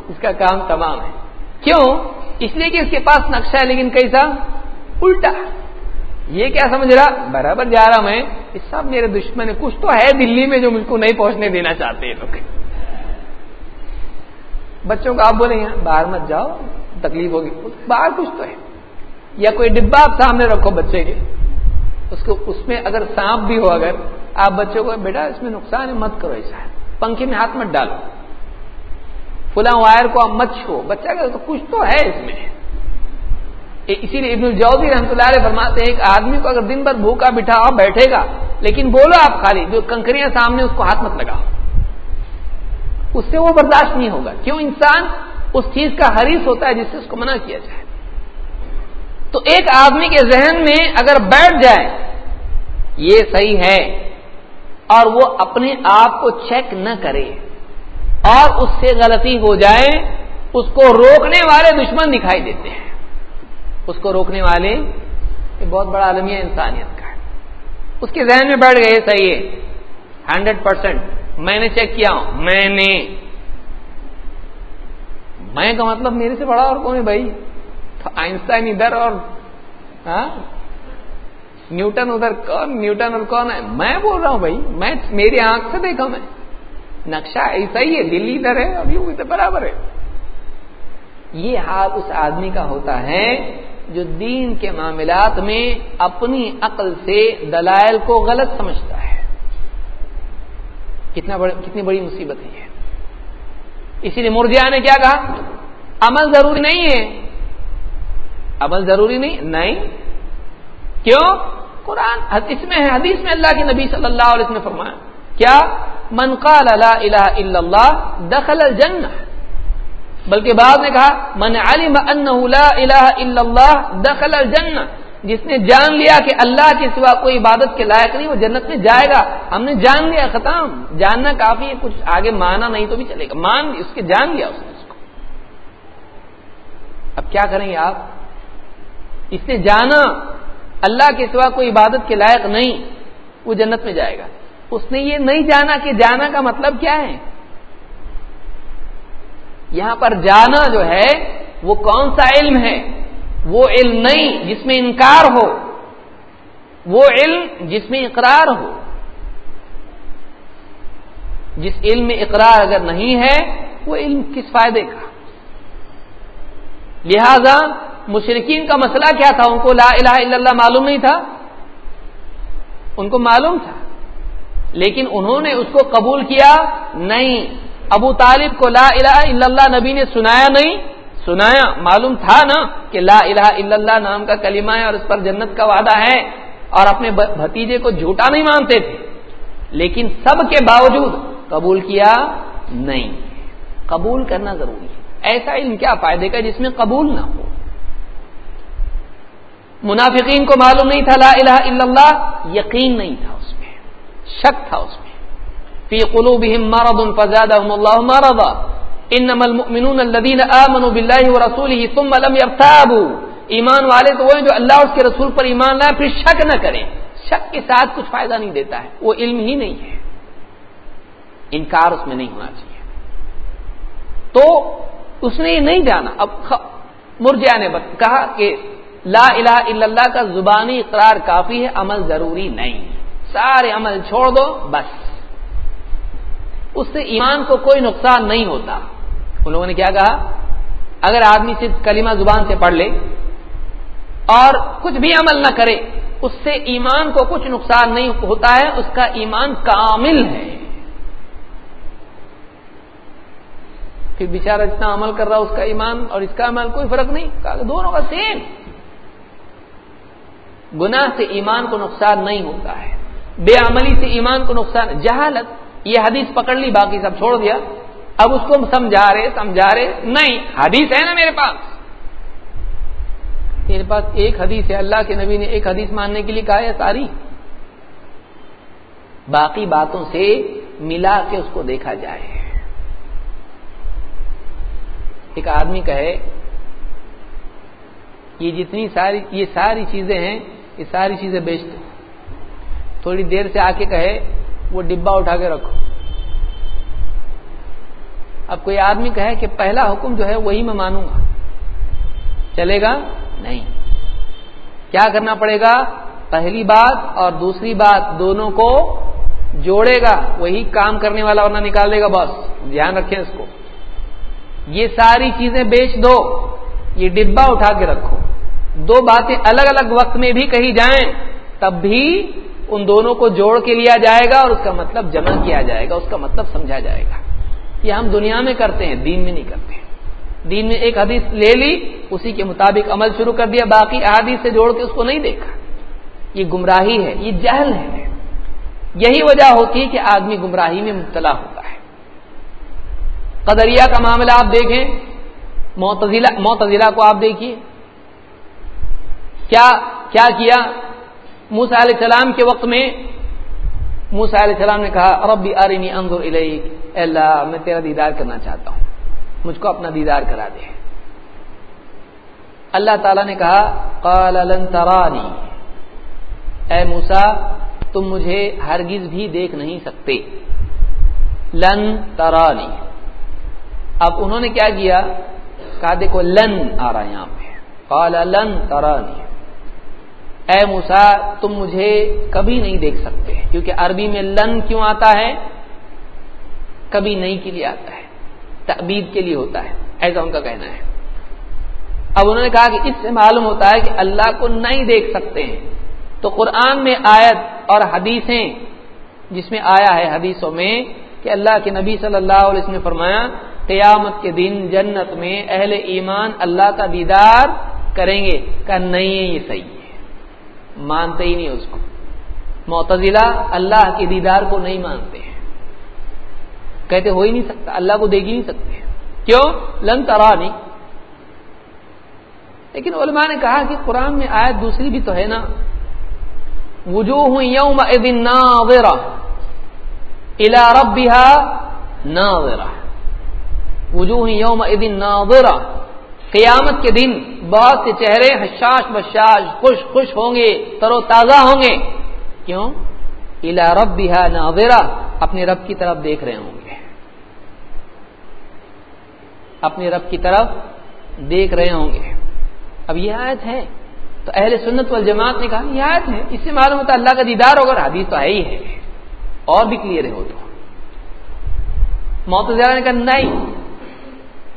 اس کا کام تمام ہے۔ کیوں؟ اس لیے کہ اس کے پاس نقشہ ہے لیکن کیسا؟ الٹا۔ یہ کیا سمجھ رہا؟ برابر جا رہا میں اس سب میرے دشمن ہے کچھ تو ہے دلی میں جو مجھ کو نہیں پہنچنے دینا چاہتے ہیں لوگ۔ بچوں کو آپ بولیں گے باہر مت جاؤ، تکلیف ہوگی۔ باہر کچھ تو ہے۔ یا کوئی ڈبا آپ سامنے رکھو بچے کے۔ اس کو، اس میں اگر سانپ بھی ہو، اگر آپ بچوں کو، بیٹا، اس میں نقصان ہے، مت کرو ایسا۔ پنکھے میں ہاتھ مت ڈالو۔ فلاں وائر کو آپ مت چھو۔ بچہ کا کچھ تو ہے اس میں۔ اسی لیے ابن الجوزی رحمۃ اللہ علیہ فرماتے ہیں ایک آدمی کو اگر دن بھر بھوکا بٹھا بیٹھے گا، لیکن بولو آپ خالی، جو کنکریاں سامنے اس کو ہاتھ مت لگاؤ۔ اس سے وہ برداشت نہیں ہوگا۔ کیوں؟ انسان اس چیز کا حریص ہوتا ہے جس سے اس کو منع کیا جائے۔ تو ایک آدمی کے ذہن میں اگر بیٹھ جائے، یہ صحیح ہے، اور وہ اپنے آپ کو چیک نہ کرے، اور اس سے غلطی ہو جائے، اس کو روکنے والے دشمن دکھائی دیتے ہیں۔ اس کو روکنے والے یہ بہت بڑا عالمیہ انسانیت کا ہے۔ اس کے ذہن میں بیٹھ گئے صحیح ہے ہنڈریڈ پرسینٹ میں نے چیک کیا ہوں۔ میں نے۔ میں کا مطلب میرے سے بڑا اور کون ہے بھائی؟ آئنسٹائن ادھر اور ہاں؟ نیوٹن ادھر کون؟ نیوٹن اور کون ہے؟ میں بول رہا ہوں بھائی، میں میری آنکھ سے دیکھا میں۔ نقشہ ایسا ہی ہے، دلی ادھر ہے، ابھی ادھر برابر ہے۔ یہ حال اس آدمی کا ہوتا ہے جو دین کے معاملات میں اپنی عقل سے دلائل کو غلط سمجھتا ہے۔ کتنا بڑ... کتنی بڑی مصیبت ہے یہ۔ اسی لیے مرجیا نے کیا کہا؟ عمل ضروری نہیں ہے۔ عمل ضروری نہیں نہیں۔ کیوں؟ قرآن اس میں ہے، حدیث میں اللہ کے نبی صلی اللہ علیہ وسلم نے فرمایا، کیا؟ من قال لا الہ الا اللہ دخل الجنہ۔ بلکہ بعد نے کہا، من علم انه لا الہ الا اللہ دخل الجنہ. جس نے جان لیا کہ اللہ کے سوا کوئی عبادت کے لائق نہیں، وہ جنت میں جائے گا۔ ہم نے جان لیا، ختم۔ جاننا کافی ہے، کچھ آگے مانا نہیں تو بھی چلے گا۔ مان اس کے جان لیا اس نے اس کو۔ اب کیا کریں گے آپ؟ اس نے جانا، اللہ کے سوا کوئی عبادت کے لائق نہیں، وہ جنت میں جائے گا۔ اس نے یہ نہیں جانا کہ جانا کا مطلب کیا ہے؟ یہاں پر جانا جو ہے، وہ کون سا علم ہے؟ وہ علم نہیں جس میں انکار ہو، وہ علم جس میں اقرار ہو۔ جس علم میں اقرار اگر نہیں ہے، وہ علم کس فائدے کا؟ لہذا مشرقین کا مسئلہ کیا تھا؟ ان کو لا الہ الا اللہ معلوم نہیں تھا۔ ان کو معلوم تھا، لیکن انہوں نے اس کو قبول کیا نہیں۔ ابو طالب کو لا الہ الا اللہ نبی نے سنایا نہیں؟ سنایا، معلوم تھا نا کہ لا الہ الا اللہ نام کا کلمہ ہے اور اس پر جنت کا وعدہ ہے اور اپنے بھتیجے کو جھوٹا نہیں مانتے تھے۔ لیکن سب کے باوجود قبول کیا نہیں۔ قبول کرنا ضروری ہے۔ ایسا علم کیا فائدے کا جس میں قبول نہ ہو؟ منافقین کو معلوم نہیں تھا لا الہ الا اللہ، یقین نہیں تھا اس میں، شک تھا اس میں۔ فی قلوبہم مرض فزادہم اللہ مرضا. انما المؤمنون الذین آمنوا باللہ ورسولہ ثم لم يرتابوا ایمان والے تو وہ ہیں جو اللہ اور اس کے رسول پر ایمان لائے، پھر شک نہ کریں. شک کے ساتھ کچھ فائدہ نہیں دیتا ہے، وہ علم ہی نہیں ہے۔ انکار اس میں نہیں ہونا چاہیے۔ تو اس نے یہ نہیں جانا۔ اب مرجیا نے کہا کہ لا الہ الا اللہ کا زبانی اقرار کافی ہے، عمل ضروری نہیں۔ سارے عمل چھوڑ دو، بس۔ اس سے ایمان کو کوئی نقصان نہیں ہوتا۔ ان لوگوں نے کیا کہا؟ اگر آدمی صرف کلمہ زبان سے پڑھ لے اور کچھ بھی عمل نہ کرے، اس سے ایمان کو کچھ نقصان نہیں ہوتا ہے، اس کا ایمان کامل ہے۔ پھر بیچارہ جتنا عمل کر رہا اس کا ایمان اور اس کا عمل کوئی فرق نہیں۔ دونوں کا سیم گناہ سے ایمان کو نقصان نہیں ہوتا ہے۔ بے عملی سے ایمان کو نقصان، جہالت یہ حدیث پکڑ لی، باقی سب چھوڑ دیا۔ اب اس کو سمجھا رہے سمجھا رہے، نہیں، حدیث ہے نا میرے پاس۔ میرے پاس ایک حدیث ہے، اللہ کے نبی نے ایک حدیث ماننے کے لیے کہا ہے، ساری۔ باقی باتوں سے ملا کے اس کو دیکھا جائے۔ ایک آدمی کہے، یہ جتنی ساری، یہ ساری چیزیں ہیں، یہ ساری چیزیں بیچ دو تھوڑی دیر سے آ کے کہے وہ ڈبا اٹھا کے رکھو۔ اب کوئی آدمی کہے کہ پہلا حکم جو ہے وہی میں مانوں گا۔ چلے گا؟ نہیں۔ کیا کرنا پڑے گا؟ پہلی بات اور دوسری بات دونوں کو جوڑے گا، وہی کام کرنے والا ورنہ نکال دے گا، بس۔ دھیان رکھیں اس کو۔ یہ ساری چیزیں بیچ دو۔ یہ ڈبا اٹھا کے رکھو۔ دو باتیں الگ الگ وقت میں بھی کہی جائیں، تب بھی ان دونوں کو جوڑ کے لیا جائے گا اور اس کا مطلب جمع کیا جائے گا، اس کا مطلب سمجھا جائے گا۔ یہ ہم دنیا میں کرتے ہیں، دین میں نہیں کرتے۔ دین میں ایک حدیث لے لی، اسی کے مطابق عمل شروع کر دیا، باقی احادیث سے جوڑ کے اس کو نہیں دیکھا۔ یہ گمراہی ہے، یہ جہل ہے۔ یہی وجہ ہوتی ہے کہ آدمی گمراہی میں مبتلا ہوتا ہے۔ قدریہ کا معاملہ آپ دیکھیں معتزلہ کو آپ دیکھیے۔ کیا کیا کیا؟ موسا علیہ السلام کے وقت میں موسا علیہ السلام نے کہا، ربی ارنی انظر الیک. اللہ، میں تیرا دیدار کرنا چاہتا ہوں. مجھ کو اپنا دیدار کرا دے. اللہ تعالی نے کہا، قال لن ترانی. اے موسا تم مجھے ہرگز بھی دیکھ نہیں سکتے. لن ترانی. اب انہوں نے کیا کیا؟ کہا، دیکھو، لن آ رہا ہے یہاں پہ. قال لن ترانی. اے موسا تم مجھے کبھی نہیں دیکھ سکتے، کیونکہ عربی میں لن کیوں آتا ہے؟ کبھی نہیں کے لیے آتا ہے تعبید کے لیے ہوتا ہے، ایسا ان کا کہنا ہے۔ اب انہوں نے کہا کہ اس سے معلوم ہوتا ہے کہ اللہ کو نہیں دیکھ سکتے ہیں۔ تو قرآن میں آیت اور حدیثیں، جس میں آیا ہے حدیثوں میں کہ اللہ کے نبی صلی اللہ علیہ وسلم نے فرمایا، قیامت کے دن جنت میں اہل ایمان اللہ کا دیدار کریں گے۔ کہ نہیں، یہ صحیح ہے۔ مانتے ہی نہیں اس کو۔ معتزلہ اللہ کے دیدار کو نہیں مانتے ہیں۔ کہتے ہو ہی نہیں سکتا، اللہ کو دیکھ ہی نہیں سکتے۔ کیوں؟ لن ترا نہیں لیکن علماء نے کہا کہ قرآن میں آیت دوسری بھی تو ہے نا۔ وجوہ یوم ادن ناظرہ۔ الى ربها ناظرہ۔ وجوہ یوم ادن ناظرہ۔ قیامت کے دن بہت سے چہرے حشاش بشاش خوش خوش ہوں گے، تر و تازہ ہوں گے۔ کیوں؟ الا رب ناظرہ اپنے رب کی طرف دیکھ رہے ہوں گے۔ اپنے رب کی طرف دیکھ رہے ہوں گے۔ اب یہ آیت ہے۔ تو اہل سنت والجماعت نے کہا، یہ آیت ہے۔ اس سے معلوم ہوتا اللہ کا دیدار ہوگا حدیث تو ہے ہی ہے۔ اور بھی کلیئر ہے وہ تو۔ موتزہ نے کہا، نہیں۔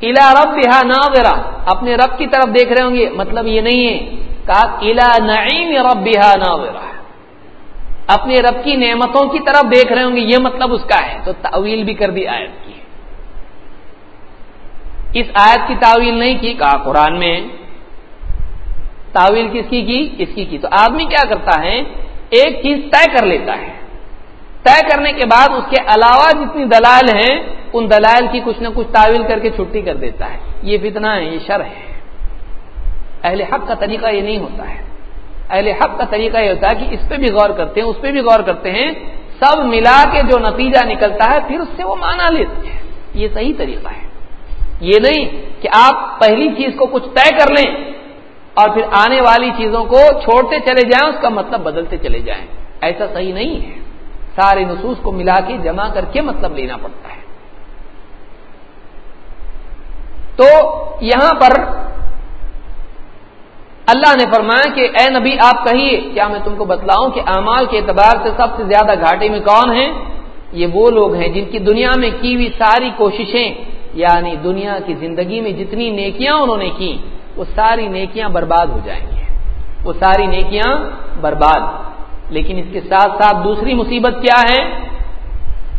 الا رب ناظرہ اپنے رب کی طرف دیکھ رہے ہوں گے مطلب یہ نہیں ہے۔ کہا الا نعیم رب ناظرہ اپنے رب کی نعمتوں کی طرف دیکھ رہے ہوں گے، یہ مطلب اس کا ہے۔ تو تعویل بھی کر دی آیت کی۔ اس آیت کی تعویل نہیں کی، کہا، قرآن میں۔ تعویل کس کی کی؟ اس کی کی۔ تو آدمی کیا کرتا ہے؟ ایک چیز طے کر لیتا ہے۔ طے کرنے کے بعد اس کے علاوہ جتنی دلائل ہیں، ان دلائل کی کچھ نہ کچھ تعویل کر کے چھٹی کر دیتا ہے۔ یہ فتنہ ہے، یہ شر ہے۔ اہل حق کا طریقہ یہ نہیں ہوتا ہے۔ اہل حق کا طریقہ یہ ہوتا ہے کہ اس پہ بھی غور کرتے ہیں، اس پہ بھی غور کرتے ہیں۔ سب ملا کے جو نتیجہ نکلتا ہے، پھر اس سے وہ مانا لیتے ہیں۔ یہ صحیح طریقہ ہے۔ یہ نہیں کہ آپ پہلی چیز کو کچھ طے کر لیں اور پھر آنے والی چیزوں کو چھوڑتے چلے جائیں، اس کا مطلب بدلتے چلے جائیں۔ ایسا صحیح نہیں ہے۔ سارے نصوص کو ملا کے جمع کر کے مطلب لینا پڑتا ہے۔ تو یہاں پر اللہ نے فرمایا کہ اے نبی آپ کہیے، کیا میں تم کو بتلاؤں کہ اعمال کے اعتبار سے سب سے زیادہ گھاٹے میں کون ہیں؟ یہ وہ لوگ ہیں جن کی دنیا میں کی ہوئی ساری کوششیں یعنی دنیا کی زندگی میں جتنی نیکیاں انہوں نے کی وہ ساری نیکیاں برباد ہو جائیں گے وہ ساری نیکیاں برباد۔ لیکن اس کے ساتھ ساتھ دوسری مصیبت کیا ہے؟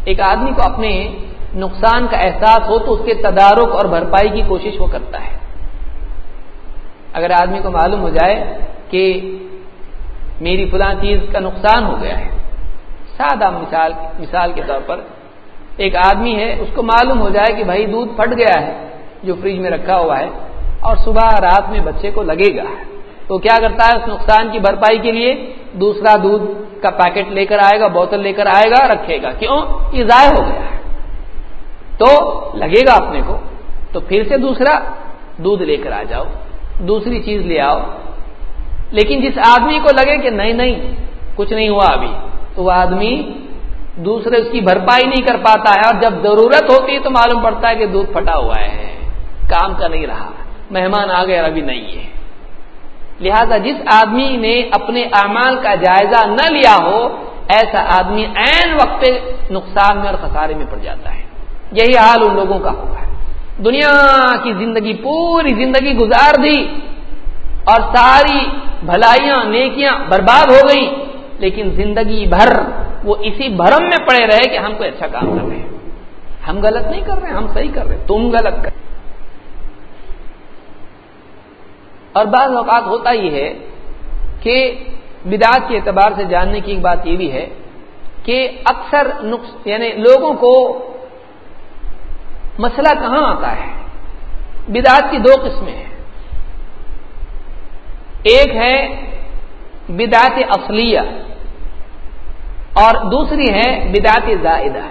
ایک آدمی کو اپنے نقصان کا احساس ہو تو اس کے تدارک اور بھرپائی کی کوشش وہ کرتا ہے۔ اگر آدمی کو معلوم ہو جائے کہ میری فلاں چیز کا نقصان ہو گیا ہے۔ سادہ مثال مثال کے طور پر ایک آدمی ہے، اس کو معلوم ہو جائے کہ بھائی دودھ پھٹ گیا ہے، جو فریج میں رکھا ہوا ہے اور صبح رات میں بچے کو لگے گا۔ تو کیا کرتا ہے اس نقصان کی بھرپائی کے لیے؟ دوسرا دودھ کا پیکٹ لے کر آئے گا بوتل لے کر آئے گا، رکھے گا۔ کیوں؟ یہ ضائع ہو گیا ہے۔ تو لگے گا اپنے کو۔ تو پھر سے دوسرا دودھ لے کر آ جاؤ۔ دوسری چیز لے آؤ۔ لیکن جس آدمی کو لگے کہ نہیں نہیں، کچھ نہیں ہوا ابھی، تو وہ آدمی دوسرے اس کی بھرپائی نہیں کر پاتا ہے۔ اور جب ضرورت ہوتی ہے تو معلوم پڑتا ہے کہ دودھ پھٹا ہوا ہے۔ کام کا نہیں رہا۔ مہمان آ گئے ابھی نہیں ہے۔ لہذا جس آدمی نے اپنے اعمال کا جائزہ نہ لیا ہو، ایسا آدمی عین وقت نقصان میں اور خسارے میں پڑ جاتا ہے۔ یہی حال ان لوگوں کا ہوگا دنیا کی زندگی پوری زندگی گزار دی اور ساری بھلائیاں، نیکیاں برباد ہو گئی لیکن زندگی بھر وہ اسی بھرم میں پڑے رہے کہ ہم کوئی اچھا کام کر رہے ہیں۔ ہم غلط نہیں کر رہے، ہم صحیح کر رہے تم غلط کر اور بعض اوقات ہوتا ہی ہے کہ بدعت کے اعتبار سے جاننے کی ایک بات یہ بھی ہے کہ اکثر نقص یعنی لوگوں کو مسئلہ کہاں آتا ہے؟ بدعت کی دو قسمیں ہیں۔ ایک ہے بدعت اصلیہ اور دوسری ہے بدعت زائدہ۔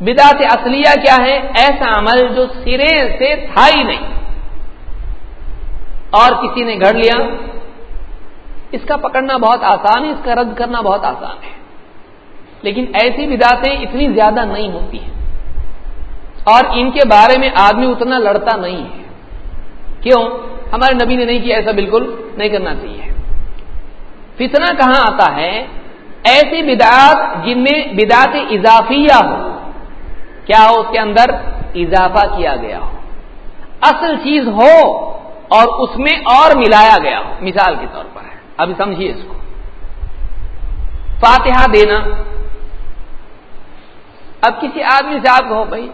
بدعت اصلیہ کیا ہے؟ ایسا عمل جو سرے سے تھا ہی نہیں۔ اور کسی نے گھڑ لیا، اس کا پکڑنا بہت آسان ہے، اس کا رد کرنا بہت آسان ہے۔ لیکن ایسی بدعتیں اتنی زیادہ نہیں ہوتی ہیں۔ اور ان کے بارے میں آدمی اتنا لڑتا نہیں ہے۔ کیوں؟ ہمارے نبی نے نہیں کیا، ایسا بالکل نہیں کرنا چاہیے۔ فتنہ کہاں آتا ہے؟ ایسی بدعات جن میں بدعت اضافیہ ہو، کیا ہو؟ اس کے اندر اضافہ کیا گیا ہو۔ اصل چیز ہو اور اس میں اور ملایا گیا۔ ہو مثال کے طور پر ہے۔ ابھی سمجھیے اس کو۔ فاتحہ دینا۔ اب کسی آدمی سے آپ کہو، بھائی،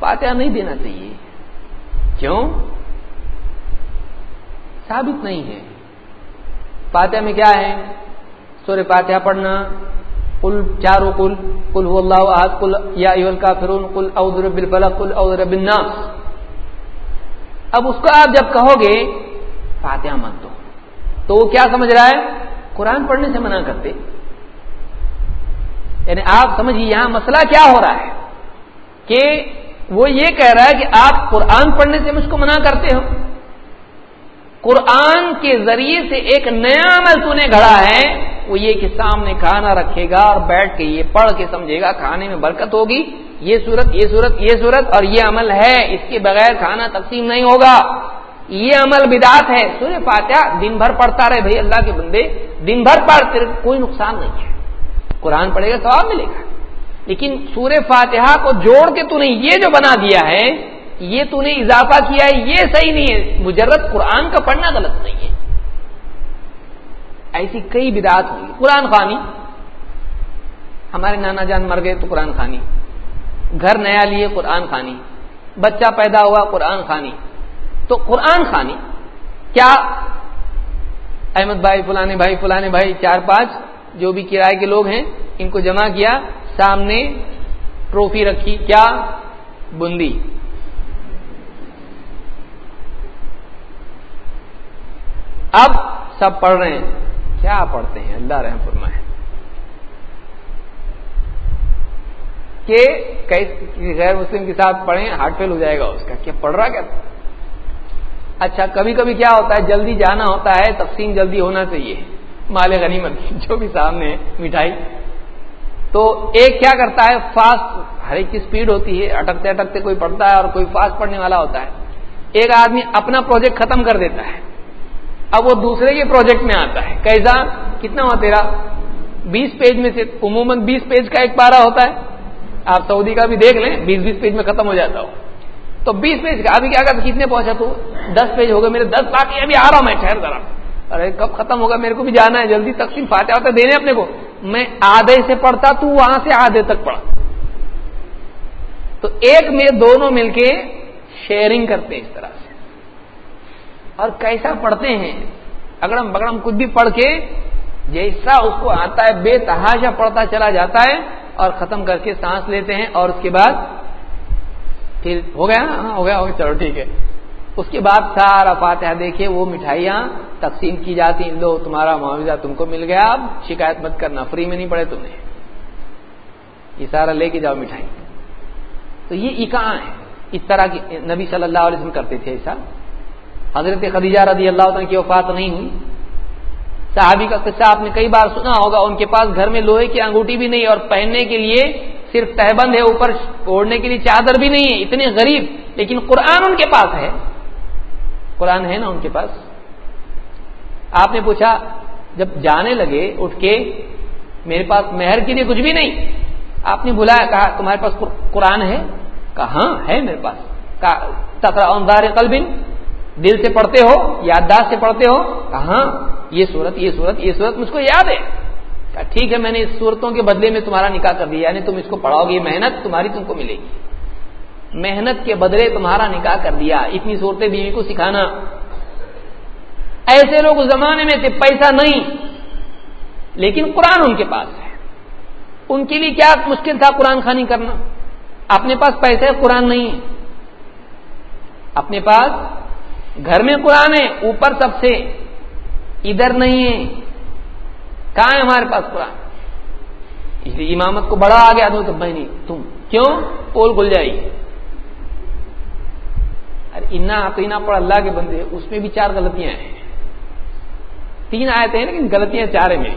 فاتحہ نہیں دینا چاہیے۔ کیوں؟ ثابت نہیں ہے۔ فاتحہ میں کیا ہے؟ سور فاتحہ پڑھنا۔ کل چاروں کل کل اللہ کل یا کا کل اعوذ رب الفلق کل اعوذ رب الناس۔ اب اس کو آپ جب کہو گے، فاتحہ مت دو. تو وہ کیا سمجھ رہا ہے؟ قرآن پڑھنے سے منع کرتے. یعنی آپ سمجھیے یہاں مسئلہ کیا ہو رہا ہے کہ وہ یہ کہہ رہا ہے کہ آپ قرآن پڑھنے سے مجھ کو منع کرتے ہو. قرآن کے ذریعے سے ایک نیا عمل تو نے گھڑا ہے، وہ یہ کہ سامنے کھانا رکھے گا اور بیٹھ کے یہ پڑھ کے سمجھے گا، کھانے میں برکت ہوگی یہ صورت یہ صورت یہ صورت اور یہ عمل ہے، اس کے بغیر کھانا تقسیم نہیں ہوگا۔ یہ عمل بدات ہے۔ سورہ فاتحہ دن بھر پڑھتا رہے بھائی اللہ کے بندے، دن بھر پڑھ، تیرے کوئی نقصان نہیں ہے۔ قرآن پڑھے گا ثواب ملے گا۔ لیکن سورہ فاتحہ کو جوڑ کے تو نے یہ جو بنا دیا ہے، یہ تو نے اضافہ کیا ہے، یہ صحیح نہیں ہے۔ مجرد قرآن کا پڑھنا غلط نہیں ہے۔ ایسی کئی بدعات ہوئی۔ قرآن خانی، ہمارے نانا جان مر گئے تو قرآن خانی۔ گھر نیا لیے، قرآن خانی۔ بچہ پیدا ہوا، قرآن خانی۔ تو قرآن خانی، کیا احمد بھائی فلانے بھائی فلانے بھائی چار پانچ جو بھی کرائے کے لوگ ہیں، ان کو جمع کیا، سامنے ٹروفی رکھی، کیا؟ بندی۔ اب سب پڑھ رہے ہیں۔ کیا پڑھتے ہیں؟ اللہ رحم فرمائے۔ کہ غیر مسلم کے ساتھ پڑھیں، ہارٹ فیل ہو جائے گا اس کا۔ کیا پڑھ رہا کیا؟ اچھا کبھی کبھی کیا ہوتا ہے؟ جلدی جانا ہوتا ہے، تقسیم جلدی ہونا چاہیے۔ مال غنیمت، جو بھی سامنے ہے مٹھائی۔ تو ایک کیا کرتا ہے؟ فاسٹ، ہر ایک کی اسپیڈ ہوتی ہے، اٹکتے اٹکتے کوئی پڑھتا ہے اور کوئی فاسٹ پڑھنے والا ہوتا ہے۔ ایک آدمی اپنا پروجیکٹ ختم کر دیتا ہے۔ اب وہ دوسرے کے پروجیکٹ میں آتا ہے۔ کیسا؟ کتنا ہوا تیرا؟ بیس پیج میں سے، عموماً بیس پیج کا ایک پارا ہوتا ہے۔ آپ سعودی کا بھی دیکھ لیں بیس بیس پیج میں ختم ہو جاتا ہو۔ تو بیس پیج کا ابھی کیا کرتا کتنے پہنچا تو؟ دس پیج ہو گئے، میرے دس باقی ابھی آ رہا ہوں میں، ٹھہر ذرا۔ ارے، کب ختم ہوگا؟ میرے کو بھی جانا ہے، جلدی تقسیم فاتح ہوتا دینے اپنے کو۔ میں آدھے سے پڑھتا، تو وہاں سے آدھے تک پڑھا۔ تو ایک میں دونوں مل کے شیئرنگ کرتے اس طرح سے۔ اور کیسا پڑھتے ہیں؟ اگڑم بگڑم کچھ بھی پڑھ کے، جیسا اس کو آتا ہے، بے تحاشا پڑھتا چلا جاتا ہے۔ اور ختم کر کے سانس لیتے ہیں اور اس کے بعد پھر ہو گیا نا ہاں ہو گیا ہو گیا، چلو ٹھیک ہے۔ اس کے بعد سارا فاتحہ دیکھے وہ مٹھائیاں تقسیم کی جاتی لو تمہارا معاوضہ تم کو مل گیا، اب شکایت مت کرنا، فری میں نہیں پڑے تم نے۔ یہ سارا لے کے جاؤ مٹھائی۔ تو یہ اکاں ہے۔ اس طرح کی نبی صلی اللہ علیہ وسلم کرتے تھے ایسا۔ حضرت خدیجہ رضی اللہ عنہ کی وفات نہیں ہوئی۔ صحابی کا قصہ آپ نے کئی بار سنا ہوگا، ان کے پاس گھر میں لوہے کی انگوٹھی بھی نہیں اور پہننے کے لیے صرف تہبند ہے، اوپر اوڑھنے کے لیے چادر بھی نہیں ہے، اتنے غریب، لیکن قرآن ان کے پاس ہے۔ قرآن ہے نا ان کے پاس؟ آپ نے پوچھا، جب جانے لگے، اٹھ کے، میرے پاس مہر کے لیے کچھ بھی نہیں۔ آپ نے بلایا، کہا، تمہارے پاس قرآن ہے؟ کہا ہاں ہے میرے پاس۔ کہا قلبن دل سے پڑھتے ہو، یادداشت سے پڑھتے ہو کہاں یہ صورت یہ صورت یہ صورت مجھ کو یاد ہے۔ کہا، ٹھیک ہے، میں نے اس صورتوں کے بدلے میں تمہارا نکاح کر دیا یعنی تم اس کو پڑھاؤ گے، محنت تمہاری تم کو ملے گی۔ محنت کے بدلے تمہارا نکاح کر دیا، اتنی صورتیں بیوی کو سکھانا۔ ایسے لوگ اس زمانے میں تھے، پیسہ نہیں، لیکن قرآن ان کے پاس ہے۔ ان کے لیے کیا مشکل تھا قرآن خانی کرنا؟ اپنے پاس پیسے، قرآن نہیں ہے۔ اپنے پاس گھر میں قرآن ہے، اوپر سب سے، ادھر نہیں ہے۔ کہاں ہے ہمارے پاس قرآن؟ اس لیے امامت کو بڑا آ گیا تو بھائی نہیں تم کیوں؟ پول کھل جائے گی ارے انا تو پڑ اللہ کے بندے، اس میں بھی چار غلطیاں ہیں۔ تین آئے تھے لیکن غلطیاں چار میں۔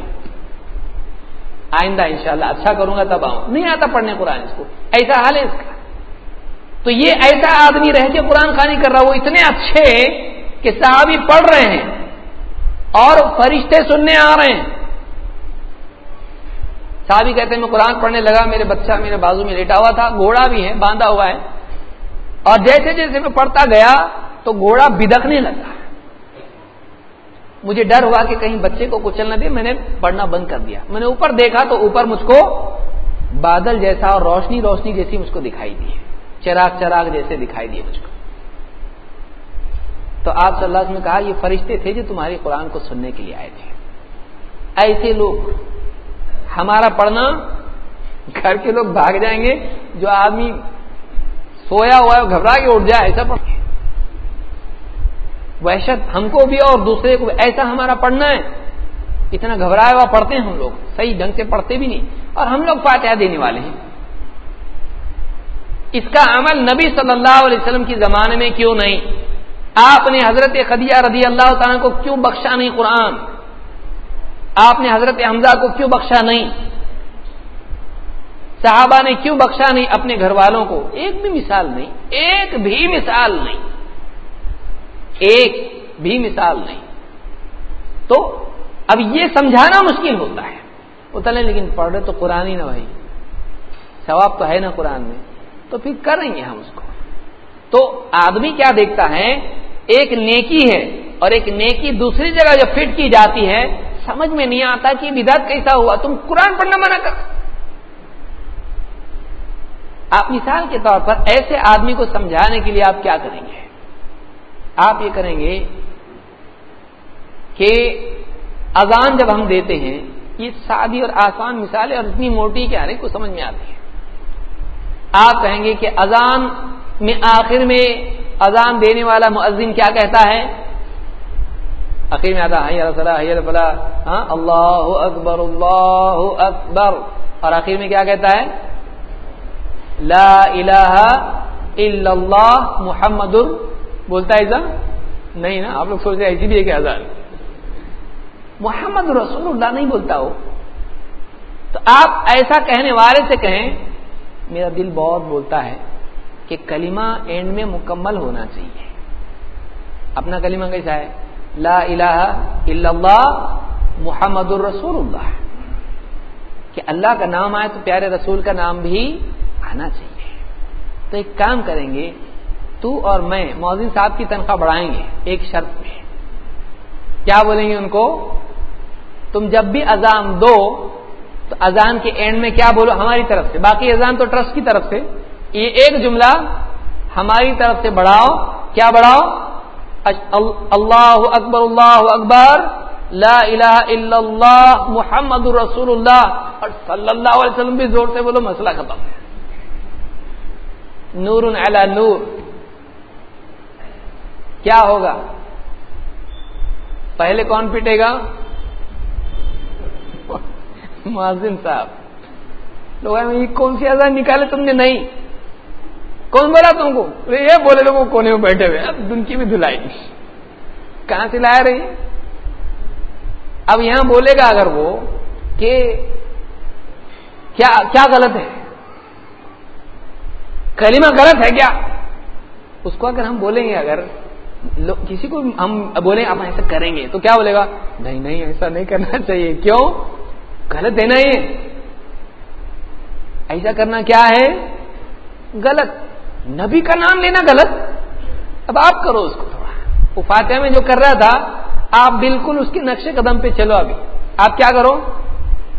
آئندہ انشاءاللہ اچھا کروں گا، تب آؤں۔ نہیں آتا پڑھنے قرآن اس کو۔ ایسا حال ہے اس کا۔ تو یہ ایسا آدمی رہ کے قرآن خانی کر رہا وہ اتنے اچھے کہ صحابی پڑھ رہے ہیں اور فرشتے سننے آ رہے ہیں۔ صحابی کہتے ہیں، میں قرآن پڑھنے لگا، میرے بچہ، میرے بازو میں لیٹا ہوا تھا، گھوڑا بھی ہے، باندھا ہوا ہے۔ اور جیسے جیسے میں پڑھتا گیا تو گھوڑا بدکنے لگا۔ مجھے ڈر ہوا کہ کہیں بچے کو کچل نہ دے، میں نے پڑھنا بند کر دیا۔ میں نے اوپر دیکھا تو اوپر مجھ کو بادل جیسا اور روشنی روشنی جیسی مجھ کو دکھائی دی چراغ چراغ جیسے دکھائی دیے مجھ کو۔ تو آپ صلی اللہ علیہ نے کہا، یہ فرشتے تھے جو تمہاری قرآن کو سننے کے لیے آئے تھے۔ ایسے لوگ، ہمارا پڑھنا، گھر کے لوگ بھاگ جائیں گے، جو آدمی سویا ہوا ہے گھبرا کے اٹھ جائے، ایسا پڑھ وحشت ہم کو بھی اور دوسرے کو ایسا ہمارا پڑھنا ہے۔ اتنا گھبرایا ہوا پڑھتے ہیں ہم لوگ، صحیح ڈھنگ سے پڑھتے بھی نہیں۔ اور ہم لوگ فاتحہ دینے والے ہیں۔ اس کا عمل نبی صلی اللہ علیہ وسلم کی زمانے میں کیوں نہیں؟ آپ نے حضرت خدیہ رضی اللہ تعالیٰ کو کیوں بخشا نہیں قرآن؟ آپ نے حضرت حمزہ کو کیوں بخشا نہیں؟ صحابہ نے کیوں بخشا نہیں اپنے گھر والوں کو؟ ایک بھی مثال نہیں، ایک بھی مثال نہیں، ایک بھی مثال نہیں۔ تو اب یہ سمجھانا مشکل ہوتا ہے۔ ہوتا لیکن پڑھ رہے تو قرآن ہی نہ بھائی، ثواب تو ہے نا قرآن میں۔ تو پھر کریں گے ہم اس کو۔ تو آدمی کیا دیکھتا ہے؟ ایک نیکی ہے اور ایک نیکی دوسری جگہ جب فٹ کی جاتی ہے، سمجھ میں نہیں آتا کہ بدعت کیسا ہوا، تم قرآن پڑھنا منع کر۔ آپ مثال کے طور پر ایسے آدمی کو سمجھانے کے لیے آپ کیا کریں گے؟ آپ یہ کریں گے کہ اذان جب ہم دیتے ہیں، یہ سادی اور آسان مثال ہے اور اتنی موٹی کہ ہر ایک کو سمجھ میں آتی ہے۔ آپ کہیں گے کہ اذان میں آخر میں اذان دینے والا معذم کیا کہتا ہے؟ آخر میں آتا ہے ہاں اللہ اکبر اللہ اکبر، اور آخر میں کیا کہتا ہے؟ لا الہ الا اللہ محمد، بولتا ہے ایسا؟ نہیں نا، آپ لوگ سوچ رہے ایسی بھی ہے کہ آزاد محمد رسول اللہ نہیں بولتا ہو تو آپ ایسا کہنے والے سے کہیں میرا دل بہت بولتا ہے کہ کلمہ اینڈ میں مکمل ہونا چاہیے۔ اپنا کلمہ کیسا ہے؟ لا الہ الا اللہ محمد الرسول اللہ کہ اللہ کا نام آئے تو پیارے رسول کا نام بھی آنا چاہیے۔ تو ایک کام کریں گے، تو اور میں موزن صاحب کی تنخواہ بڑھائیں گے ایک شرط پہ۔ کیا بولیں گے ان کو؟ تم جب بھی اذان دو تو اذان کے اینڈ میں کیا بولو؟ ہماری طرف سے۔ باقی اذان تو ٹرسٹ کی طرف سے۔ یہ ایک جملہ ہماری طرف سے بڑھاؤ۔ کیا بڑھاؤ؟ اللہ اکبر اللہ اکبر۔ لا الہ الا اللہ، محمد رسول اللہ۔ اور صلی اللہ علیہ وسلم بھی زور سے بولو، مسئلہ ختم۔ نور علی نور۔ کیا ہوگا؟ پہلے کون پیٹے گا؟ معذم صاحب۔ لوگ یہ کون سی آزاد نکالے تم نے؟ نہیں۔ کون بولا تم کو؟ یہ بولے لوگ کونے میں بیٹھے ہوئے۔ اب دن کی بھی دھلائی۔ کہاں سے لا رہی؟ اب یہاں بولے گا اگر وہ کہ کیا غلط ہے؟ کلمہ غلط ہے کیا؟ اس کو اگر ہم بولیں گے، اگر کسی کو ہم بولیں، آپ ایسا کریں گے تو کیا بولے گا؟ نہیں نہیں، ایسا نہیں کرنا چاہیے۔ کیوں؟ غلط ہے نا یہ۔ ایسا کرنا کیا ہے؟ غلط۔ نبی کا نام لینا غلط۔ اب آپ کرو اس کو تھوڑا۔ وہ فاتح میں جو کر رہا تھا، آپ بالکل اس کے نقشے قدم پہ چلو ابھی۔ آپ کیا کرو؟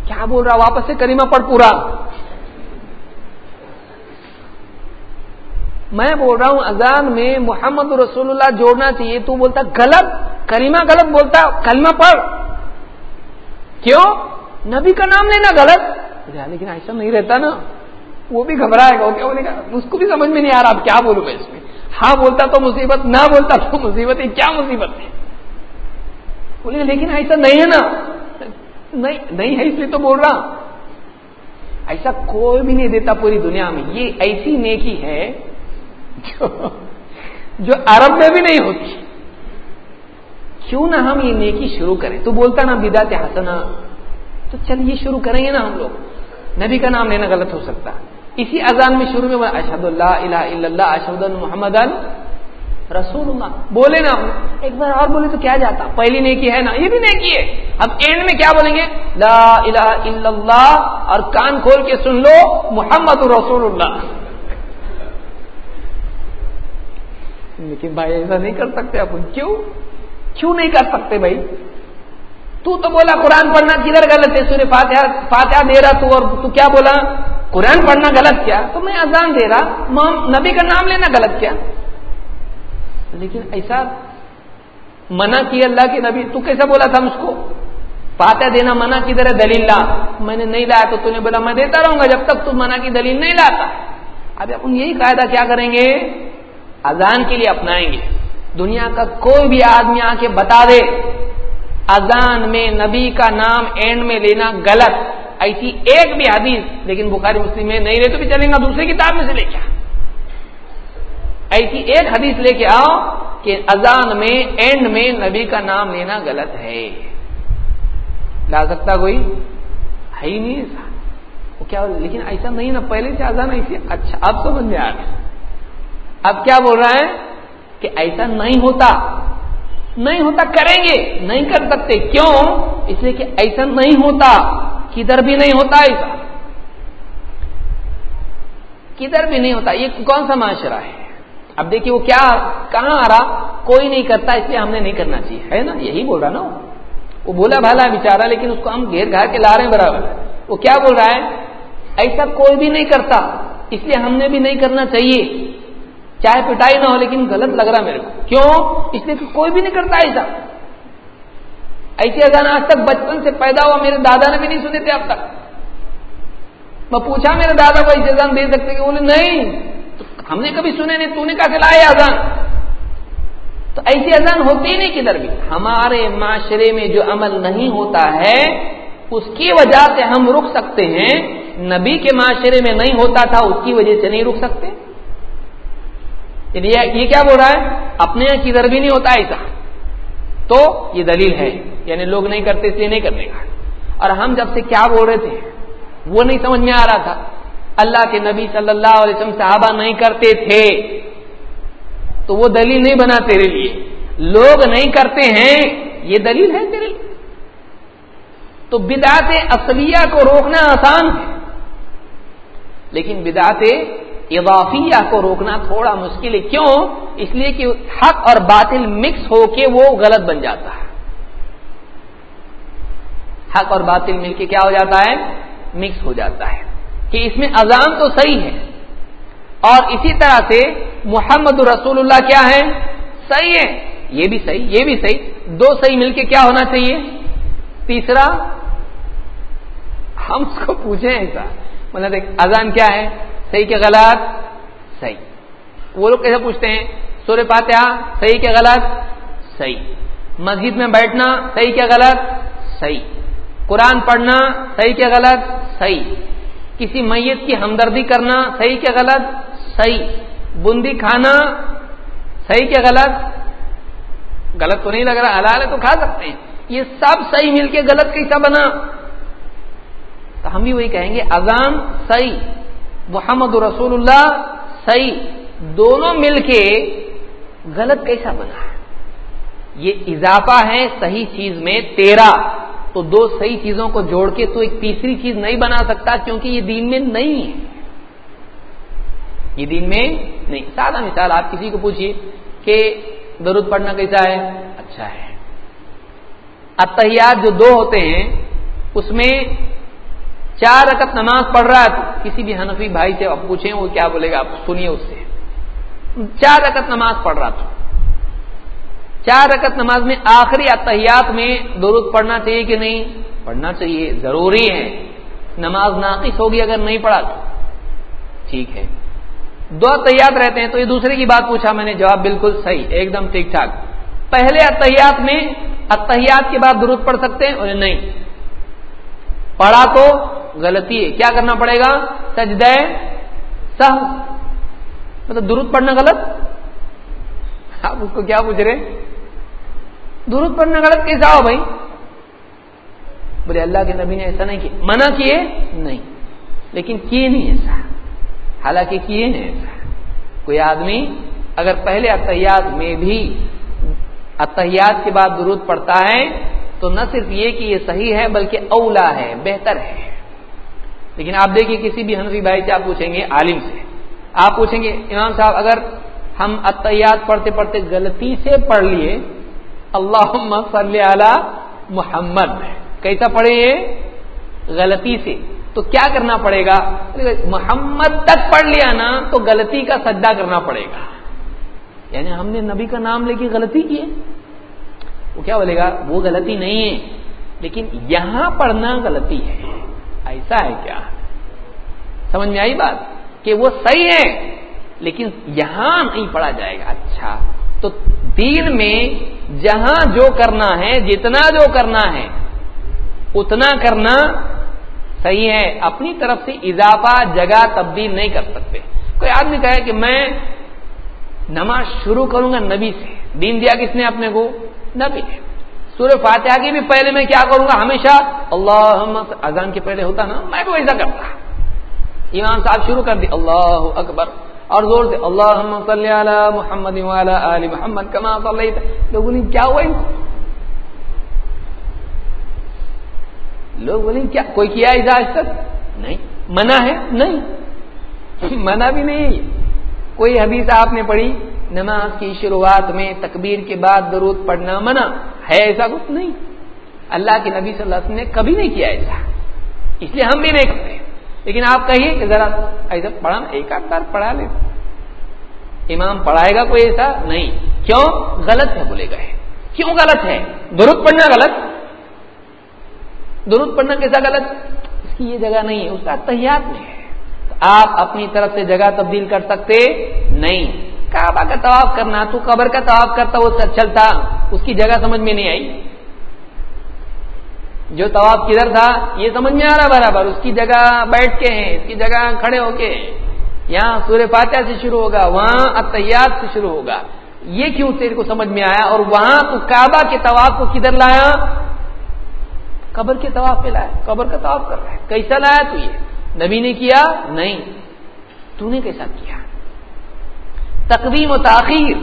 کیا بول رہا؟ واپس سے کریمہ پڑھ پورا۔ میں بول رہا ہوں، اذان میں محمد رسول اللہ جوڑنا چاہیے۔ تو بولتا، غلط۔ کریمہ غلط بولتا، کلمہ پڑھ۔ کیوں؟ نبی کا نام لینا غلط. لیکن ایسا نہیں رہتا نا. وہ بھی گھبرائے گا. کیا بولے گا، اس کو بھی سمجھ میں نہیں آ رہا، اب کیا بولوں میں اس میں؟ ہاں بولتا تو مصیبت، نہ بولتا تو مصیبت ہے کیا مصیبت ہے؟ بولے، لیکن ایسا نہیں ہے نا. نہیں ہے، اس لیے تو بول رہا. ایسا کوئی بھی نہیں دیتا پوری دنیا میں. یہ ایسی نیکی ہے جو جو عرب میں بھی نہیں ہوتی. کیوں نہ ہم یہ نیکی شروع کریں؟ تو بولتا نا بدات حسنا تو چلیے شروع کریں گے نا ہم لوگ۔ نبی کا نام لینا غلط ہو سکتا۔ اسی اذان میں شروع میں اشد اللہ الہ الا اللہ اشد محمد رسول اللہ بولے نا ایک بار اور بولے تو کیا جاتا؟ پہلی نیکی ہے نا؟ یہ بھی نیکی ہے۔ اب اینڈ میں کیا بولیں گے؟ لا الہ الا اللہ، اور کان کھول کے سن لو، محمد رسول اللہ لیکن بھائی ایسا نہیں کر سکتے اپن کیوں؟ کیوں نہیں کر سکتے بھائی؟ تو تو بولا، قرآن پڑھنا کدھر غلط ہے؟ سورے فاتحہ فاتحہ دے رہا تو اور تو کیا بولا؟ قرآن پڑھنا غلط کیا؟ تو میں اذان دے رہا نبی کا نام لینا غلط کیا؟ لیکن ایسا منع کی اللہ کے نبی، تو کیسا بولا تھا اس کو؟ فاتحہ دینا منع کدھر ہے؟ دلیل لا۔ میں نے نہیں لایا تو نے بولا، میں دیتا رہوں گا جب تک تو منع کی دلیل نہیں لاتا۔ اب اپن یہی قاعدہ کیا کریں گے؟ اذان کے لیے اپنائیں گے۔ دنیا کا کوئی بھی آدمی آ کے بتا دے اذان میں نبی کا نام اینڈ میں لینا غلط۔ ایسی ایک بھی حدیث، لیکن بخاری مسلم میں نہیں رہے تو بھی چلیں گا دوسری کتاب میں سے لے کے۔ ایسی ایک حدیث لے کے آؤ کہ اذان میں اینڈ میں نبی کا نام لینا غلط ہے۔ لا سکتا کوئی؟ ہے ہی نہیں ایسا۔ وہ کیا لیکن ایسا نہیں نا، پہلے سے اذان ایسی اچھا اب سمجھ میں آ رہا اب کیا بول رہا ہے؟ کہ ایسا نہیں ہوتا۔ نہیں ہوتا، کریں گے، نہیں کر سکتے، کیوں؟ اس لیے کہ ایسا نہیں ہوتا، کدھر بھی نہیں ہوتا ایسا۔ کدھر بھی نہیں ہوتا، یہ کون سا معاشرہ ہے؟ اب دیکھیے وہ کیا، کہاں آ رہا؟ کوئی نہیں کرتا، اس لیے ہم نے نہیں کرنا چاہیے۔ ہے نا؟ یہی بول رہا نا وہ۔ بولا بھالا بےچارا لیکن اس کو ہم گھیر گھر کے لا رہے ہیں برابر۔ وہ کیا بول رہا ہے؟ ایسا کوئی بھی نہیں کرتا، اس لیے ہم نے بھی نہیں کرنا چاہیے۔ چاہے پٹائی نہ ہو لیکن غلط لگ رہا میرے کو۔ کیوں؟ اس لیے کہ کوئی بھی نہیں کرتا ایسا۔ ایسی اذان آج تک بچپن سے پیدا ہوا، میرے دادا نے بھی نہیں سنے تھے اب تک۔ میں پوچھا، میرے دادا کو ایسی اذان دے سکتے کہ بولے نہیں۔ ہم نے کبھی سنے نہیں، تو نے کہا چلا اذان۔ تو ایسی اذان ہوتی ہی نہیں کدھر بھی۔ ہمارے معاشرے میں جو عمل نہیں ہوتا ہے، اس کی وجہ سے ہم رک سکتے ہیں۔ نبی کے معاشرے میں نہیں ہوتا تھا، اس کی وجہ سے نہیں رک سکتے۔ یہ کیا بول رہا ہے؟ اپنے یہاں کدھر بھی نہیں ہوتا ایسا۔ تو یہ دلیل ہے۔ یعنی لوگ نہیں کرتے، اس لیے نہیں کرنے کا۔ اور ہم جب سے کیا بول رہے تھے، وہ نہیں سمجھ میں آ رہا تھا۔ اللہ کے نبی صلی اللہ علیہ وسلم صحابہ نہیں کرتے تھے۔ تو وہ دلیل نہیں بنا تیرے لیے۔ لوگ نہیں کرتے ہیں۔ یہ دلیل ہے تیرے لیے۔ تو بدعت اصلیہ کو روکنا آسان ہے۔ لیکن بدعت اضافیہ کو روکنا تھوڑا مشکل ہے۔ کیوں؟ اس لیے کہ حق اور باطل مکس ہو کے وہ غلط بن جاتا ہے۔ حق اور باطل مل کے کیا ہو جاتا ہے؟ مکس ہو جاتا ہے۔ کہ اس میں اذان تو صحیح ہے۔ اور اسی طرح سے محمد رسول اللہ کیا ہے؟ صحیح ہے۔ یہ بھی صحیح، یہ بھی صحیح۔ دو صحیح مل کے کیا ہونا چاہیے؟ تیسرا، ہم اس کو پوچھیں ایسا۔ مطلب اذان کیا ہے؟ صحیح کے غلط؟ صحیح۔ وہ لوگ کیسے پوچھتے ہیں؟ سورہ فاتحہ، صحیح کے غلط؟ صحیح۔ مسجد میں بیٹھنا، صحیح کے غلط؟ صحیح۔ قرآن پڑھنا، صحیح کے غلط؟ صحیح۔ کسی میت کی ہمدردی کرنا، صحیح کے غلط؟ صحیح۔ بندی کھانا، صحیح کے غلط؟ غلط تو نہیں لگ رہا، حلال ہے تو کھا سکتے ہیں۔ یہ سب صحیح مل کے غلط کیسا بنا؟ تو ہم بھی وہی کہیں گے، اذان صحیح۔ محمد رسول اللہ صحیح، دونوں مل کے غلط کیسا بنا؟ ہے یہ اضافہ ہے صحیح چیز میں تیرا، تو دو صحیح چیزوں کو جوڑ کے تو ایک تیسری چیز نہیں بنا سکتا کیونکہ یہ دین میں نہیں ہے۔ یہ دین میں نہیں۔ سادہ مثال آپ کسی کو پوچھیے کہ درود پڑھنا کیسا ہے؟ اچھا ہے۔ اتحیات جو دو ہوتے ہیں، اس میں چار رکعت نماز پڑھ رہا ہے کسی بھی حنفی بھائی سے آپ پوچھیں وہ کیا بولے گا، آپ سنیے اس سے۔ چار رکت نماز پڑھ رہا تھا چار رکت نماز میں آخری اتحیات میں درود پڑھنا چاہیے کہ نہیں؟ پڑھنا چاہیے، ضروری ہے۔ نماز ناقص ہوگی اگر نہیں پڑھا تو۔ ٹھیک ہے۔ دو اتحیات رہتے ہیں تو یہ دوسرے کی بات پوچھا میں نے، جواب بالکل صحیح، ایک دم ٹھیک ٹھاک۔ پہلے اتحیات میں اتحیات کے بعد درود پڑھ سکتے ہیں اور نہیں۔ پڑھا تو غلطی ہے۔ کیا کرنا پڑے گا؟ سجدہ سہ مطلب درود پڑھنا غلط؟ آپ اس کو کیا پوچھ رہے درود پڑھنا غلط کیسا ہو بھائی؟ بولے اللہ کے نبی نے ایسا نہیں کیا۔ منع کیے؟ نہیں۔ لیکن کیے نہیں ایسا۔ حالانکہ کیے ہیں ایسا۔ کوئی آدمی اگر پہلے اتحیات میں بھی اتحیات کے بعد درود پڑتا ہے تو نہ صرف یہ کہ یہ صحیح ہے بلکہ اولا ہے، بہتر ہے۔ لیکن آپ دیکھیے کسی بھی حنفی بھائی سے آپ پوچھیں گے، عالم سے۔ آپ پوچھیں گے، امام صاحب، اگر ہم اتحیات پڑھتے پڑھتے غلطی سے پڑھ لیے اللہ صلی علی محمد۔ کیسا پڑھے یہ؟ غلطی سے۔ تو کیا کرنا پڑے گا؟ محمد تک پڑھ لیا نا، تو غلطی کا سجدہ کرنا پڑے گا۔ یعنی ہم نے نبی کا نام لے کے غلطی کی۔ ہے وہ کیا بولے گا؟ وہ غلطی نہیں ہے۔ لیکن یہاں پڑھنا غلطی ہے۔ ایسا ہے کیا؟ سمجھ میں آئی بات؟ کہ وہ صحیح ہے، لیکن یہاں نہیں پڑھا جائے گا۔ اچھا تو دین میں جہاں جو کرنا ہے، جتنا جو کرنا ہے، اتنا کرنا صحیح ہے۔ اپنی طرف سے اضافہ جگہ تبدیل نہیں کر سکتے۔ کوئی آدمی کہے کہ میں نماز شروع کروں گا نبی سے۔ دین دیا کس نے اپنے کو نبی نے سورہ فاتحہ کی بھی پہلے میں کیا کروں گا؟ ہمیشہ اللہ اذان کے پہلے ہوتا نا، میں بھی ویسا کرتا امام صاحب شروع کر دی، اللہ اکبر. اور زور سے اللہ صلی علی محمد علی محمد کما صلی لوگوں نے کیا ہوا ان کو؟ لوگ بولیں کیا، کوئی کیا ایسا آج تک؟ نہیں. منع ہے؟ نہیں. منع بھی نہیں. کوئی حدیث آپ نے پڑھی؟ نماز کی شروعات میں تکبیر کے بعد درود پڑھنا منع ہے ایسا کچھ نہیں۔ اللہ کے نبی صلی اللہ علیہ وسلم نے کبھی نہیں کیا ایسا۔ اس لیے ہم بھی نہیں کرتے۔ لیکن آپ کہیے کہ ذرا ایسا پڑھا، ایک آدھ بار پڑھا لے امام پڑھائے گا کوئی ایسا؟ نہیں۔ کیوں؟ غلط ہے بولے گئے۔ کیوں غلط ہے؟ درود پڑھنا غلط۔ درود پڑھنا کیسا غلط؟ اس کی یہ جگہ نہیں ہے، اس کا تحیات میں ہے۔ آپ اپنی طرف سے جگہ تبدیل کر سکتے نہیں۔ کعبہ کا طواف کرنا، تو قبر کا طواف کرتا، وہ چلتا، اس کی جگہ سمجھ میں نہیں آئی۔ جو طواف کدھر تھا، یہ سمجھ میں آ رہا برابر، اس کی جگہ بیٹھ کے ہیں، اس کی جگہ کھڑے ہو کے یہاں سورہ فاتحہ سے شروع ہوگا، وہاں اتحیات سے شروع ہوگا۔ یہ کیوں تیرے کو سمجھ میں آیا؟ اور وہاں تو کعبہ کے طواف کو کدھر لایا؟ قبر کے طواف پہ لایا۔ قبر کا طواف کر رہا ہے۔ کیسا لایا تو یہ؟ نبی نے کیا؟ نہیں۔ تو نے کیسا کیا؟ تقدیم و تاخیر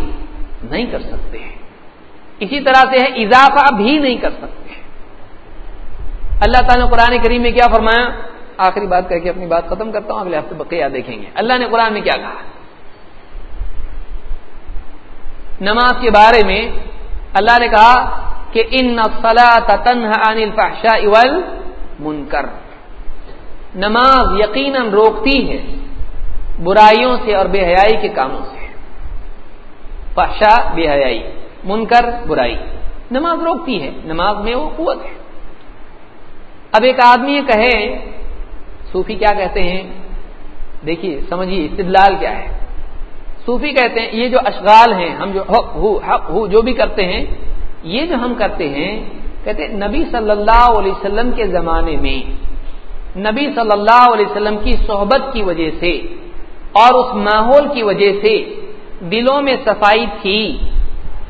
نہیں کر سکتے اسی طرح سے ہے، اضافہ بھی نہیں کر سکتے اللہ تعالیٰ نے قرآن کریم میں کیا فرمایا؟ آخری بات کر کے اپنی بات ختم کرتا ہوں، اگلے ہفتے بقیہ دیکھیں گے۔ اللہ نے قرآن میں کیا کہا؟ نماز کے بارے میں اللہ نے کہا کہ ان اول منکر نماز یقیناً روکتی ہے برائیوں سے اور بے حیائی کے کاموں سے۔ فحشا بے حیائی، منکر، برائی۔ نماز روکتی ہے، نماز میں وہ قوت ہے۔ اب ایک آدمی یہ کہے، صوفی کیا کہتے ہیں؟ دیکھیے، سمجھیے استدلال کیا ہے۔ صوفی کہتے ہیں، یہ جو اشغال ہیں، ہم جو ہو، جو بھی کرتے ہیں، یہ جو ہم کرتے ہیں، کہتے ہیں، نبی صلی اللہ علیہ وسلم کے زمانے میں، نبی صلی اللہ علیہ وسلم کی صحبت کی وجہ سے اور اس ماحول کی وجہ سے دلوں میں صفائی تھی،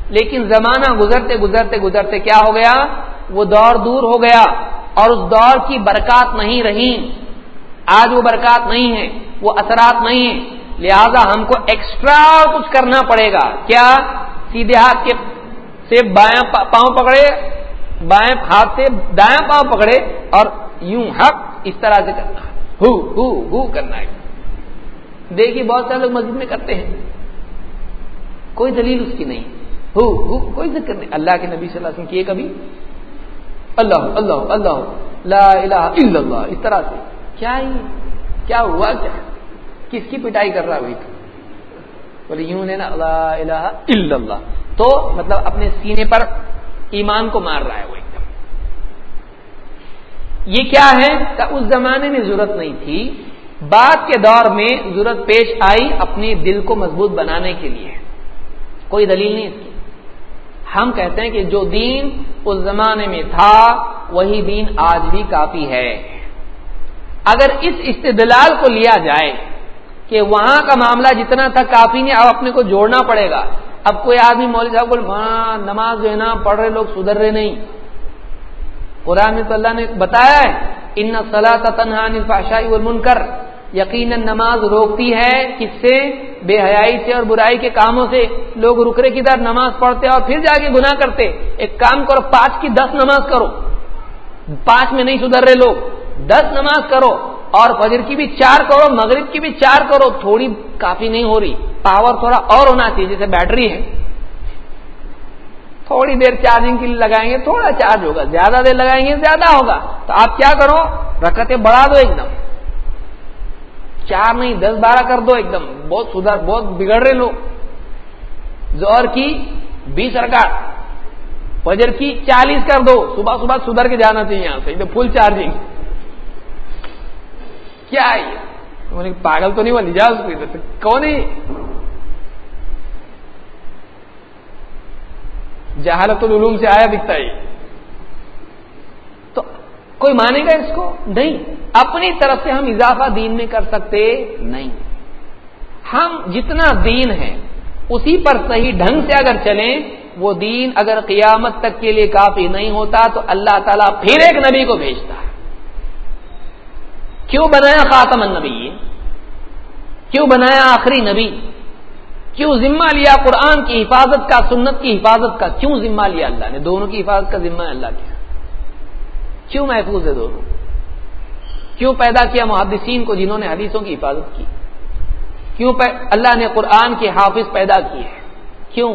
لیکن زمانہ گزرتے گزرتے گزرتے کیا ہو گیا؟ وہ دور دور ہو گیا اور اس دور کی برکات نہیں رہی۔ آج وہ برکات نہیں ہے، وہ اثرات نہیں ہیں۔ لہذا ہم کو ایکسٹرا کچھ کرنا پڑے گا۔ کیا؟ سیدھے ہاتھ کے سے بایاں پاؤں پکڑے بائیں ہاتھ سے دایاں پاؤں پکڑے اور یوں حق اس طرح سے کرنا۔ ہو ہو ہو کرنا ہے۔ دیکھیے، بہت سارے لوگ مسجد میں کرتے ہیں۔ کوئی دلیل اس کی نہیں۔ ہو ہو، کوئی ذکر نہیں۔ اللہ کے نبی صلی اللہ علیہ وسلم کیے کبھی؟ اللہ اللہ اللہ۔ لا الہ الا اللہ۔ اس طرح سے۔ کیا ہی، کیا ہوا؟ کیا؟ کس کی پٹائی کر رہا ہوئی بولے، یوں لینا اللہ الہ الا اللہ۔ تو مطلب اپنے سینے پر ایمان کو مار رہا ہے وہ ایک۔ دم یہ کیا ہے؟ کہ اس زمانے میں ضرورت نہیں تھی۔ بعد کے دور میں ضرورت پیش آئی اپنے دل کو مضبوط بنانے کے لیے۔ کوئی دلیل نہیں اس کی۔ ہم کہتے ہیں کہ جو دین اس زمانے میں تھا، وہی دین آج بھی کافی ہے۔ اگر اس استدلال کو لیا جائے کہ وہاں کا معاملہ جتنا تھا، کافی نہیں، اب اپنے کو جوڑنا پڑے گا۔ اب کوئی آدمی مولوی صاحب بول، وہاں نماز جو ہے نا، پڑھ رہے لوگ سدھر رہے نہیں۔ قرآن میں تو اللہ نے بتایا ہے، ان سلا تنہا نفاشائی المن کر یقیناً نماز روکتی ہے کس سے؟ بے حیائی سے اور برائی کے کاموں سے۔ لوگ رکرے کی طرح نماز پڑھتے اور پھر جا کے گناہ کرتے۔ ایک کام کرو، پانچ کی دس نماز کرو۔ پانچ میں نہیں سدھر رہے لوگ۔ دس نماز کرو۔ اور فجر کی بھی چار کرو، مغرب کی بھی چار کرو۔ تھوڑی کافی نہیں ہو رہی۔ پاور تھوڑا اور ہونا چاہیے، جیسے بیٹری ہے۔ تھوڑی دیر چارجنگ کے لیے لگائیں گے، تھوڑا چارج ہوگا۔ زیادہ دیر لگائیں گے، زیادہ ہوگا۔ تو آپ کیا کرو؟ رکھتے بڑھا دو ایک دم۔ چار نہیں، دس بارہ کر دو ایک دم۔ بہت سدھر بہت بگڑ رہے لوگ۔ زور کی بیس رکاٹ فجر کی چالیس کر دو۔ صبح صبح سدھر کے جانا چاہیے یہاں سے۔ ایک دم فل چارجنگ کیا ہے پاگل تو نہیں ہوا، نجاز کون ہے جہالت العلوم سے آیا دکھتا ہے۔ کوئی مانے گا اس کو؟ نہیں. اپنی طرف سے ہم اضافہ دین میں کر سکتے نہیں. ہم جتنا دین ہے اسی پر صحیح ڈھنگ سے اگر چلیں، وہ دین اگر قیامت تک کے لیے کافی نہیں ہوتا تو اللہ تعالیٰ پھر ایک نبی کو بھیجتا ہے. کیوں بنایا خاتم النبی؟ کیوں بنایا آخری نبی؟ کیوں ذمہ لیا قرآن کی حفاظت کا، سنت کی حفاظت کا؟ کیوں ذمہ لیا اللہ نے؟ دونوں کی حفاظت کا ذمہ اللہ کیا کیوں محفوظ ہے دونوں کیوں پیدا کیا محدثین کو جنہوں نے حدیثوں کی حفاظت کی؟ کیوں اللہ نے قرآن کے حافظ پیدا کیے؟ کیوں؟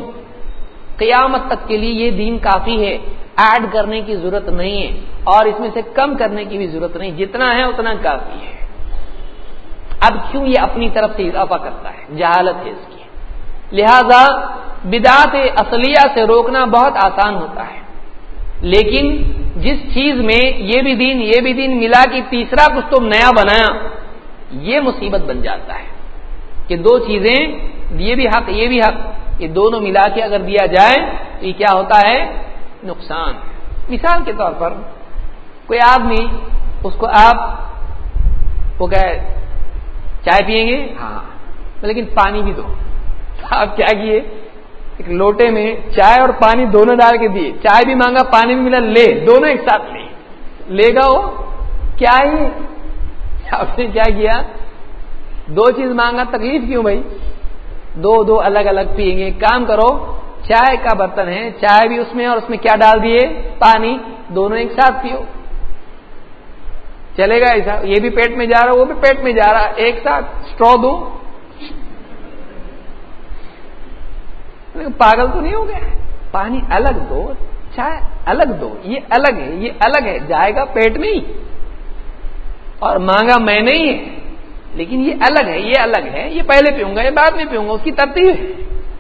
قیامت تک کے لیے یہ دین کافی ہے، ایڈ کرنے کی ضرورت نہیں ہے اور اس میں سے کم کرنے کی بھی ضرورت نہیں، جتنا ہے اتنا کافی ہے۔ اب کیوں یہ اپنی طرف سے اضافہ کرتا ہے؟ جہالت ہے اس کی۔ لہذا بدعت اصلیہ سے روکنا بہت آسان ہوتا ہے۔ لیکن جس چیز میں یہ بھی دین یہ بھی دین ملا کہ تیسرا کچھ تم نیا بنایا یہ مصیبت بن جاتا ہے کہ دو چیزیں یہ بھی حق یہ بھی حق یہ دونوں ملا کے اگر دیا جائے تو یہ کیا ہوتا ہے؟ نقصان۔ مثال کے طور پر کوئی آدمی اس کو آپ وہ کہ چائے پیئیں گے؟ ہاں۔ لیکن پانی بھی دو۔ آپ کیا کیے؟ ایک لوٹے میں چائے اور پانی دونوں ڈال کے دیے۔ چائے بھی مانگا، پانی بھی ملا، لے، دونوں ایک ساتھ لے۔ لے گا وہ؟ کیا ہی؟ آپ نے کیا کیا؟ دو چیز مانگا، تکلیف کیوں بھائی؟ دو دو الگ الگ پیئیں گے۔ کام کرو، چائے کا برتن ہے، چائے بھی اس میں اور اس میں کیا ڈال دیے؟ پانی، دونوں ایک ساتھ پیو۔ چلے گا ایسا، یہ بھی پیٹ میں جا رہا، وہ بھی پیٹ میں جا رہا، ایک ساتھ۔ اسٹرو دوں پاگل تو نہیں ہو گیا پانی الگ دو، چائے الگ دو، یہ الگ ہے، یہ الگ ہے، جائے گا پیٹ میں ہی۔ اور مانگا میں نہیں ہے، لیکن یہ الگ ہے، یہ الگ ہے، یہ پہلے پیوں گا، یہ بعد میں پیوں گا، اس کی ترتیب ہے۔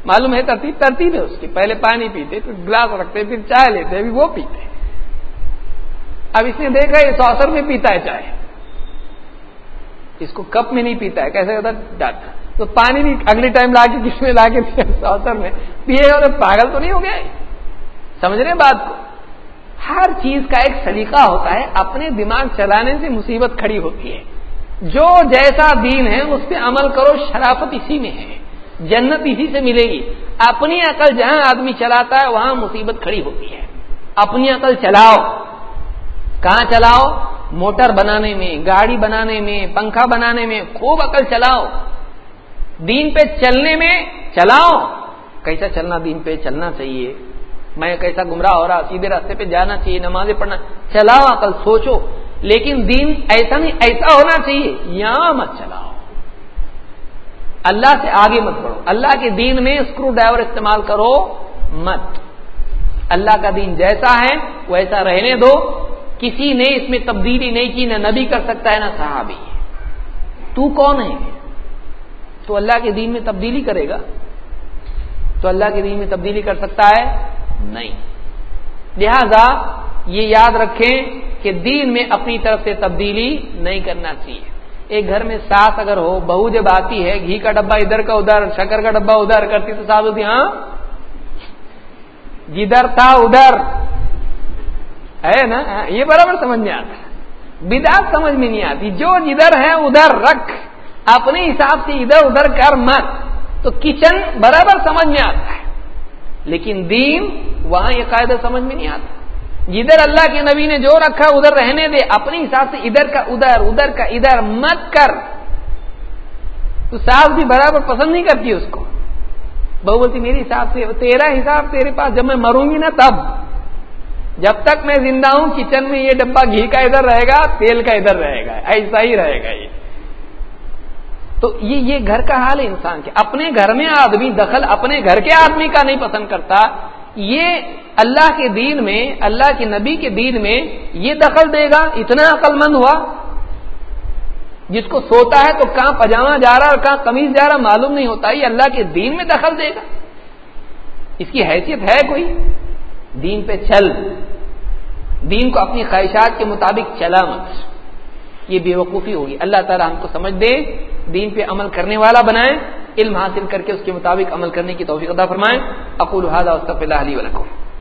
معلوم ہے ترتیب ترتیب ہے اس کی۔ پہلے پانی پیتے، پھر گلاس رکھتے، پھر چائے لیتے، ابھی وہ پیتے۔ اب اس نے دیکھا یہ سوسر میں پیتا ہے چائے۔ اس کو کپ میں نہیں پیتا ہے، کیسے ہوتا ڈاکٹر تو پانی بھی اگلی ٹائم لا کے کس میں لا کے سوسر میں۔ پیے گا تو پاگل تو نہیں ہو گیا سمجھ رہے بات کو؟ ہر چیز کا ایک سلیقہ ہوتا ہے، اپنے دماغ چلانے سے مصیبت کھڑی ہوتی ہے۔ جو جیسا دین ہے، اس پہ عمل کرو، شرافت اسی میں ہے۔ جنت اسی سے ملے گی۔ اپنی عقل جہاں آدمی چلاتا ہے، وہاں مصیبت کھڑی ہوتی ہے۔ اپنی عقل چلاؤ۔ کہاں چلاؤ؟ موٹر بنانے میں، گاڑی بنانے میں، پنکھا بنانے میں، خوب عقل چلاؤ۔ دین پہ چلنے میں چلاؤ۔ کیسا چلنا دین پہ؟ چلنا چاہیے۔ میں کیسا گمراہ ہو رہا سیدھے راستے پہ جانا چاہیے، نمازیں پڑھنا۔ چلاؤ عقل، سوچو۔ لیکن دین ایسا نہیں، ایسا ہونا چاہیے۔ یہاں مت چلاؤ۔ اللہ سے آگے مت بڑھو۔ اللہ کے دین میں اسکرو ڈرائیور استعمال کرو مت۔ اللہ کا دین جیسا ہے، ویسا رہنے دو۔ کسی نے اس میں تبدیلی نہیں کی، نہ نبی کر سکتا ہے، نہ صحابی۔ تو کون ہے؟ تو اللہ کے دین میں تبدیلی کرے گا؟ تو اللہ کے دین میں تبدیلی کر سکتا ہے؟ نہیں۔ لہذا یہ یاد رکھیں کہ دین میں اپنی طرف سے تبدیلی نہیں کرنا چاہیے۔ ایک گھر میں ساس اگر ہو، بہو جب آتی ہے، گھی کا ڈبا ادھر کا ادھر، شکر کا ڈبا ادھر، کرتی تو ساس ہوتی ہاں؟ جدھر تھا ادھر۔ ہے نا؟ یہ برابر سمجھ میں آتا بدعت سمجھ میں نہیں آتی۔ جو جدھر ہے، ادھر رکھ۔ اپنے حساب سے ادھر ادھر کر مت۔ تو کچن برابر سمجھ میں آتا ہے۔ لیکن دین وہاں یہ قاعدہ سمجھ میں نہیں آتا۔ جدھر اللہ کے نبی نے جو رکھا ادھر رہنے دے، اپنے حساب سے ادھر کا ادھر ادھر کا ادھر مت کر۔ تو ساس بھی برابر پسند نہیں کرتی اس کو۔ بہو بولتی، میرے حساب سے، تیرا حساب تیرے پاس جب میں مروں گی نا تب۔ جب تک میں زندہ ہوں، کچن میں یہ ڈبا گھی کا ادھر رہے گا، تیل کا ادھر رہے گا۔ ایسا ہی رہے گا یہ۔ تو یہ یہ گھر کا حال ہے انسان کے۔ اپنے گھر میں آدمی دخل اپنے گھر کے آدمی کا نہیں پسند کرتا۔ یہ اللہ کے دین میں، اللہ کے نبی کے دین میں یہ دخل دے گا، اتنا عقل مند ہوا۔ جس کو سوتا ہے تو کہاں پجامہ جا رہا اور کہاں کمیز جا رہا معلوم نہیں ہوتا، یہ اللہ کے دین میں دخل دے گا۔ اس کی حیثیت ہے کوئی؟ دین پہ چل۔ دین کو اپنی خواہشات کے مطابق چلا مت۔ یہ بے وقوفی ہوگی۔ اللہ تعالیٰ ہم کو سمجھ دے، دین پہ عمل کرنے والا بنائے، علم حاصل کر کے اس کے مطابق عمل کرنے کی توفیق ادا فرمائیں اقول حاضہ علی ولکم